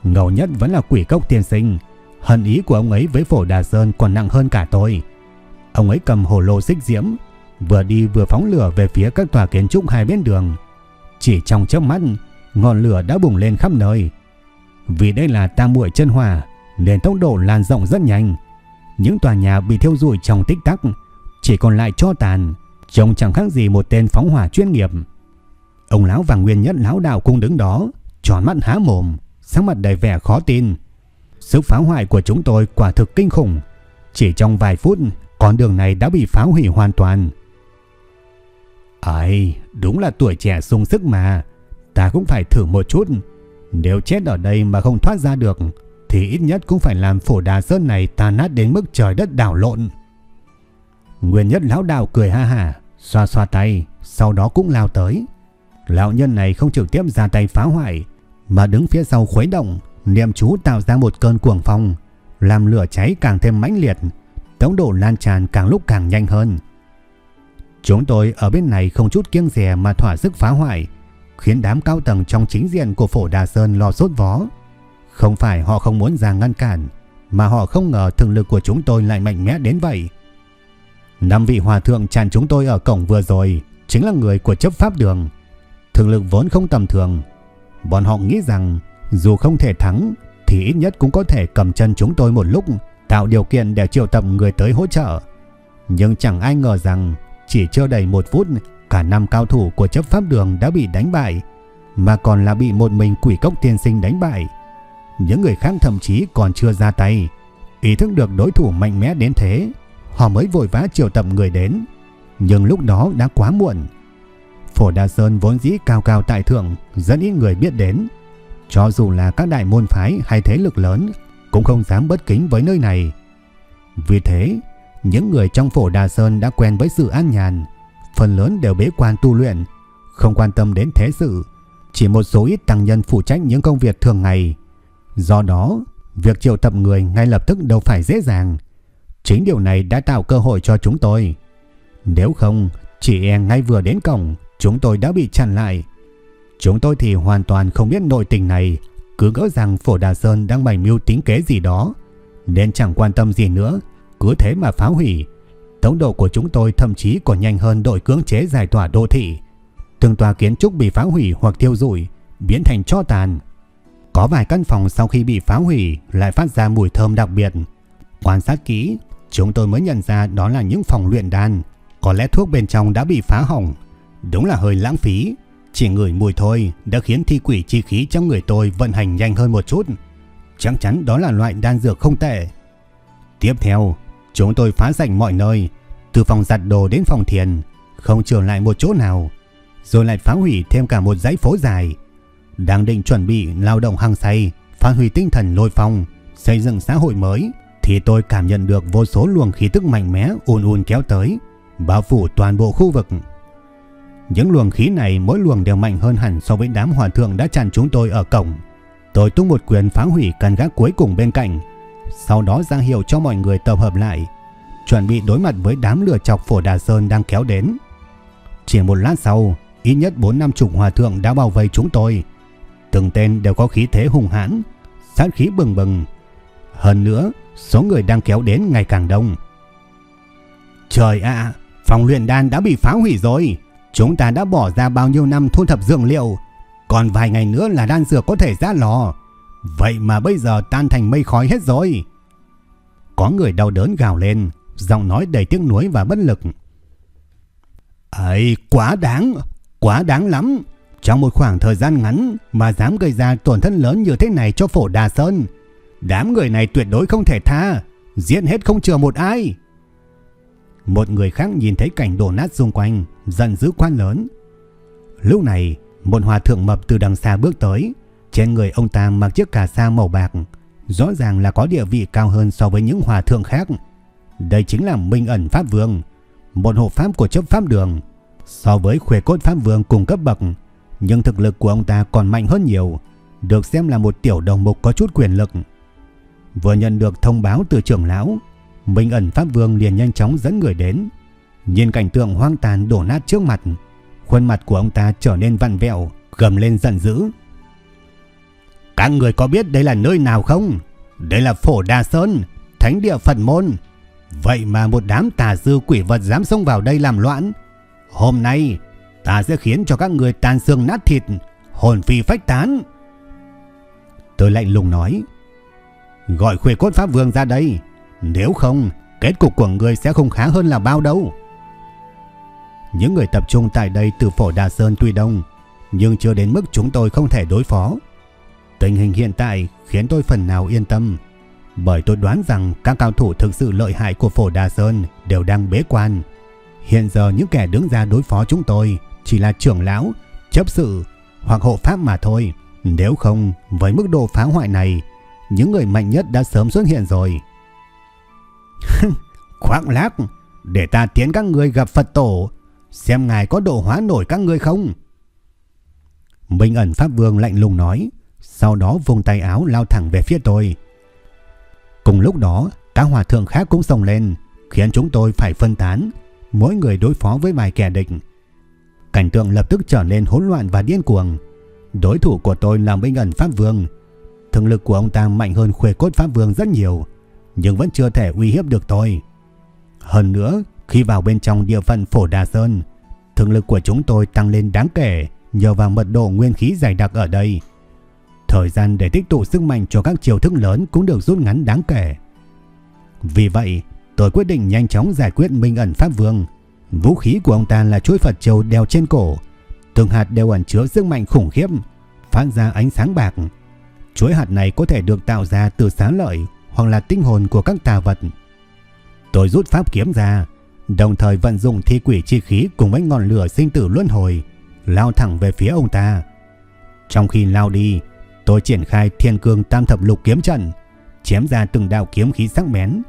Ngầu nhất vẫn là quỷ cốc tiên sinh. Hận ý của ông ấy với phổ Đà Sơn còn nặng hơn cả tôi. Ông ấy cầm hồ lô xích diễm, vừa đi vừa phóng lửa về phía các tòa kiến trúc hai bên đường. Chỉ trong chớp mắt, ngọn lửa đã bùng lên khắp nơi. Vì đây là tam muội chân hỏa, nên tốc độ lan rộng rất nhanh. Những tòa nhà bị thiêu rụi trong tích tắc, chỉ còn lại cho tàn, trông chẳng khác gì một tên phóng hỏa chuyên nghiệp. Ông lão và nguyên nhất lão đạo cung đứng đó, tròn mắt há mồm, sắc mặt đầy vẻ khó tin. Sức phá hoại của chúng tôi quả thực kinh khủng. Chỉ trong vài phút, con đường này đã bị phá hủy hoàn toàn. Ai, đúng là tuổi trẻ sung sức mà. Ta cũng phải thử một chút. Nếu chết ở đây mà không thoát ra được, thì ít nhất cũng phải làm phổ đà sơn này ta nát đến mức trời đất đảo lộn. Nguyên nhất lão đạo cười ha ha, xoa xoa tay, sau đó cũng lao tới. Lão nhân này không trực tiếp ra tay phá hoại, mà đứng phía sau khuấy động, niệm chú tạo ra một cơn cuồng phong, làm lửa cháy càng thêm mãnh liệt, tốc độ lan tràn càng lúc càng nhanh hơn. Chúng tôi ở bên này không chút kiêng dè mà thỏa sức phá hoại, khiến đám cao tầng trong chính diện của phổ Đà Sơn lo sốt vó. Không phải họ không muốn ra ngăn cản, mà họ không ngờ thực lực của chúng tôi lại mạnh mẽ đến vậy. Năm vị hòa thượng tràn chúng tôi ở cổng vừa rồi chính là người của chấp pháp đường. Thực lực vốn không tầm thường. Bọn họ nghĩ rằng, dù không thể thắng, thì ít nhất cũng có thể cầm chân chúng tôi một lúc, tạo điều kiện để triệu tập người tới hỗ trợ. Nhưng chẳng ai ngờ rằng, chỉ chưa đầy một phút, cả năm cao thủ của chấp pháp đường đã bị đánh bại, mà còn là bị một mình quỷ cốc tiên sinh đánh bại. Những người khác thậm chí còn chưa ra tay ý thức được đối thủ mạnh mẽ đến thế, họ mới vội vã triệu tập người đến. Nhưng lúc đó đã quá muộn. Phổ Đà Sơn vốn dĩ cao cao tại thượng, rất ít người biết đến. Cho dù là các đại môn phái hay thế lực lớn, cũng không dám bất kính với nơi này. Vì thế, những người trong Phổ Đà Sơn đã quen với sự an nhàn, phần lớn đều bế quan tu luyện, không quan tâm đến thế sự, chỉ một số ít tăng nhân phụ trách những công việc thường ngày. Do đó, việc triệu tập người ngay lập tức đâu phải dễ dàng. Chính điều này đã tạo cơ hội cho chúng tôi. Nếu không, chỉ e ngay vừa đến cổng, chúng tôi đã bị chặn lại. Chúng tôi thì hoàn toàn không biết nội tình này, cứ ngỡ rằng Phổ Đà Sơn đang bày mưu tính kế gì đó, nên chẳng quan tâm gì nữa, cứ thế mà phá hủy. Tốc độ của chúng tôi thậm chí còn nhanh hơn đội cưỡng chế giải tỏa đô thị. Từng tòa kiến trúc bị phá hủy hoặc thiêu rụi, biến thành cho tàn. Có vài căn phòng sau khi bị phá hủy lại phát ra mùi thơm đặc biệt. Quan sát kỹ, chúng tôi mới nhận ra đó là những phòng luyện đan. Có lẽ thuốc bên trong đã bị phá hỏng. Đúng là hơi lãng phí. Chỉ ngửi mùi thôi đã khiến thi quỷ chi khí trong người tôi vận hành nhanh hơn một chút. Chắc chắn đó là loại đan dược không tệ. Tiếp theo, chúng tôi phá sạch mọi nơi, từ phòng giặt đồ đến phòng thiền, không trở lại một chỗ nào, rồi lại phá hủy thêm cả một dãy phố dài. Đang định chuẩn bị lao động hăng say, phá hủy tinh thần lôi phong, xây dựng xã hội mới, thì tôi cảm nhận được vô số luồng khí tức mạnh mẽ ùn ùn kéo tới, bao phủ toàn bộ khu vực. Những luồng khí này mỗi luồng đều mạnh hơn hẳn so với đám hòa thượng đã chặn chúng tôi ở cổng. Tôi tung một quyền phá hủy căn gác cuối cùng bên cạnh, sau đó ra hiệu cho mọi người tập hợp lại, chuẩn bị đối mặt với đám lửa chọc phổ Đà Sơn đang kéo đến. Chỉ một lát sau, ít nhất 4 năm chục hòa thượng đã bao vây chúng tôi. Từng tên đều có khí thế hùng hãn, sát khí bừng bừng. Hơn nữa, số người đang kéo đến ngày càng đông. Trời ạ, phòng luyện đan đã bị phá hủy rồi. Chúng ta đã bỏ ra bao nhiêu năm thu thập dược liệu, còn vài ngày nữa là đan dược có thể ra lò. Vậy mà bây giờ tan thành mây khói hết rồi. Có người đau đớn gào lên, giọng nói đầy tiếc nuối và bất lực. Ấy, quá đáng, quá đáng lắm. Trong một khoảng thời gian ngắn mà dám gây ra tổn thất lớn như thế này cho phổ Đà Sơn. Đám người này tuyệt đối không thể tha, giết hết không chừa một ai. Một người khác nhìn thấy cảnh đổ nát xung quanh, giận dữ quan lớn. Lúc này, một hòa thượng mập từ đằng xa bước tới, trên người ông ta mặc chiếc cà sa màu bạc, rõ ràng là có địa vị cao hơn so với những hòa thượng khác. Đây chính là Minh ẩn Pháp Vương, một hộ pháp của chấp pháp đường. So với khuê cốt Pháp Vương cùng cấp bậc, nhưng thực lực của ông ta còn mạnh hơn nhiều, được xem là một tiểu đồng mục có chút quyền lực. Vừa nhận được thông báo từ trưởng lão, Minh ẩn Pháp Vương liền nhanh chóng dẫn người đến. Nhìn cảnh tượng hoang tàn đổ nát trước mặt, khuôn mặt của ông ta trở nên vặn vẹo, gầm lên giận dữ. Các người có biết đây là nơi nào không? Đây là Phổ đa Sơn, thánh địa Phật môn. Vậy mà một đám tà dư quỷ vật dám xông vào đây làm loạn. Hôm nay, ta sẽ khiến cho các người tàn xương nát thịt, hồn phi phách tán. Tôi lạnh lùng nói. Gọi khuê cốt Pháp Vương ra đây. Nếu không, kết cục của người sẽ không khá hơn là bao đâu. Những người tập trung tại đây từ phổ Đà Sơn tuy đông, nhưng chưa đến mức chúng tôi không thể đối phó. Tình hình hiện tại khiến tôi phần nào yên tâm, bởi tôi đoán rằng các cao thủ thực sự lợi hại của phổ Đà Sơn đều đang bế quan. Hiện giờ những kẻ đứng ra đối phó chúng tôi chỉ là trưởng lão, chấp sự hoặc hộ pháp mà thôi. Nếu không, với mức độ phá hoại này, những người mạnh nhất đã sớm xuất hiện rồi. Khoác lác, để ta tiến các người gặp Phật tổ, xem ngài có độ hóa nổi các ngươi không. Minh ẩn Pháp Vương lạnh lùng nói, sau đó vùng tay áo lao thẳng về phía tôi. Cùng lúc đó, các hòa thượng khác cũng xông lên, khiến chúng tôi phải phân tán, mỗi người đối phó với vài kẻ địch. Cảnh tượng lập tức trở nên hỗn loạn và điên cuồng. Đối thủ của tôi là Minh ẩn Pháp Vương. Thực lực của ông ta mạnh hơn khuê cốt Pháp Vương rất nhiều, nhưng vẫn chưa thể uy hiếp được tôi. Hơn nữa, khi vào bên trong địa phận Phổ Đà Sơn, thực lực của chúng tôi tăng lên đáng kể nhờ vào mật độ nguyên khí dày đặc ở đây. Thời gian để tích tụ sức mạnh cho các chiều thức lớn cũng được rút ngắn đáng kể. Vì vậy, tôi quyết định nhanh chóng giải quyết Minh ẩn Pháp Vương. Vũ khí của ông ta là chuỗi Phật châu đeo trên cổ. Từng hạt đều ẩn chứa sức mạnh khủng khiếp, phát ra ánh sáng bạc. Chuỗi hạt này có thể được tạo ra từ xá lợi hoặc là tinh hồn của các tà vật. Tôi rút pháp kiếm ra, đồng thời vận dụng thi quỷ chi khí cùng với ngọn lửa sinh tử luân hồi, lao thẳng về phía ông ta. Trong khi lao đi, tôi triển khai thiên cương tam thập lục kiếm trận, chém ra từng đạo kiếm khí sắc bén.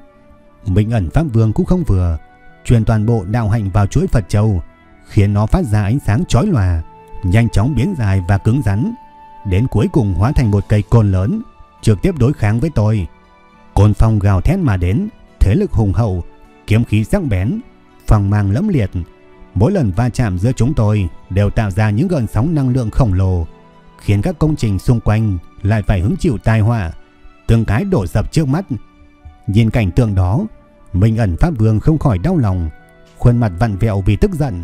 Minh ẩn Pháp Vương cũng không vừa, truyền toàn bộ đạo hành vào chuỗi Phật Châu, khiến nó phát ra ánh sáng chói lòa, nhanh chóng biến dài và cứng rắn, đến cuối cùng hóa thành một cây côn lớn, trực tiếp đối kháng với tôi. Côn phong gào thét mà đến, thế lực hùng hậu, kiếm khí sắc bén, phẳng mang lẫm liệt. Mỗi lần va chạm giữa chúng tôi đều tạo ra những gợn sóng năng lượng khổng lồ, khiến các công trình xung quanh lại phải hứng chịu tai họa, từng cái đổ sập trước mắt. Nhìn cảnh tượng đó, Minh ẩn Pháp Vương không khỏi đau lòng, khuôn mặt vặn vẹo vì tức giận.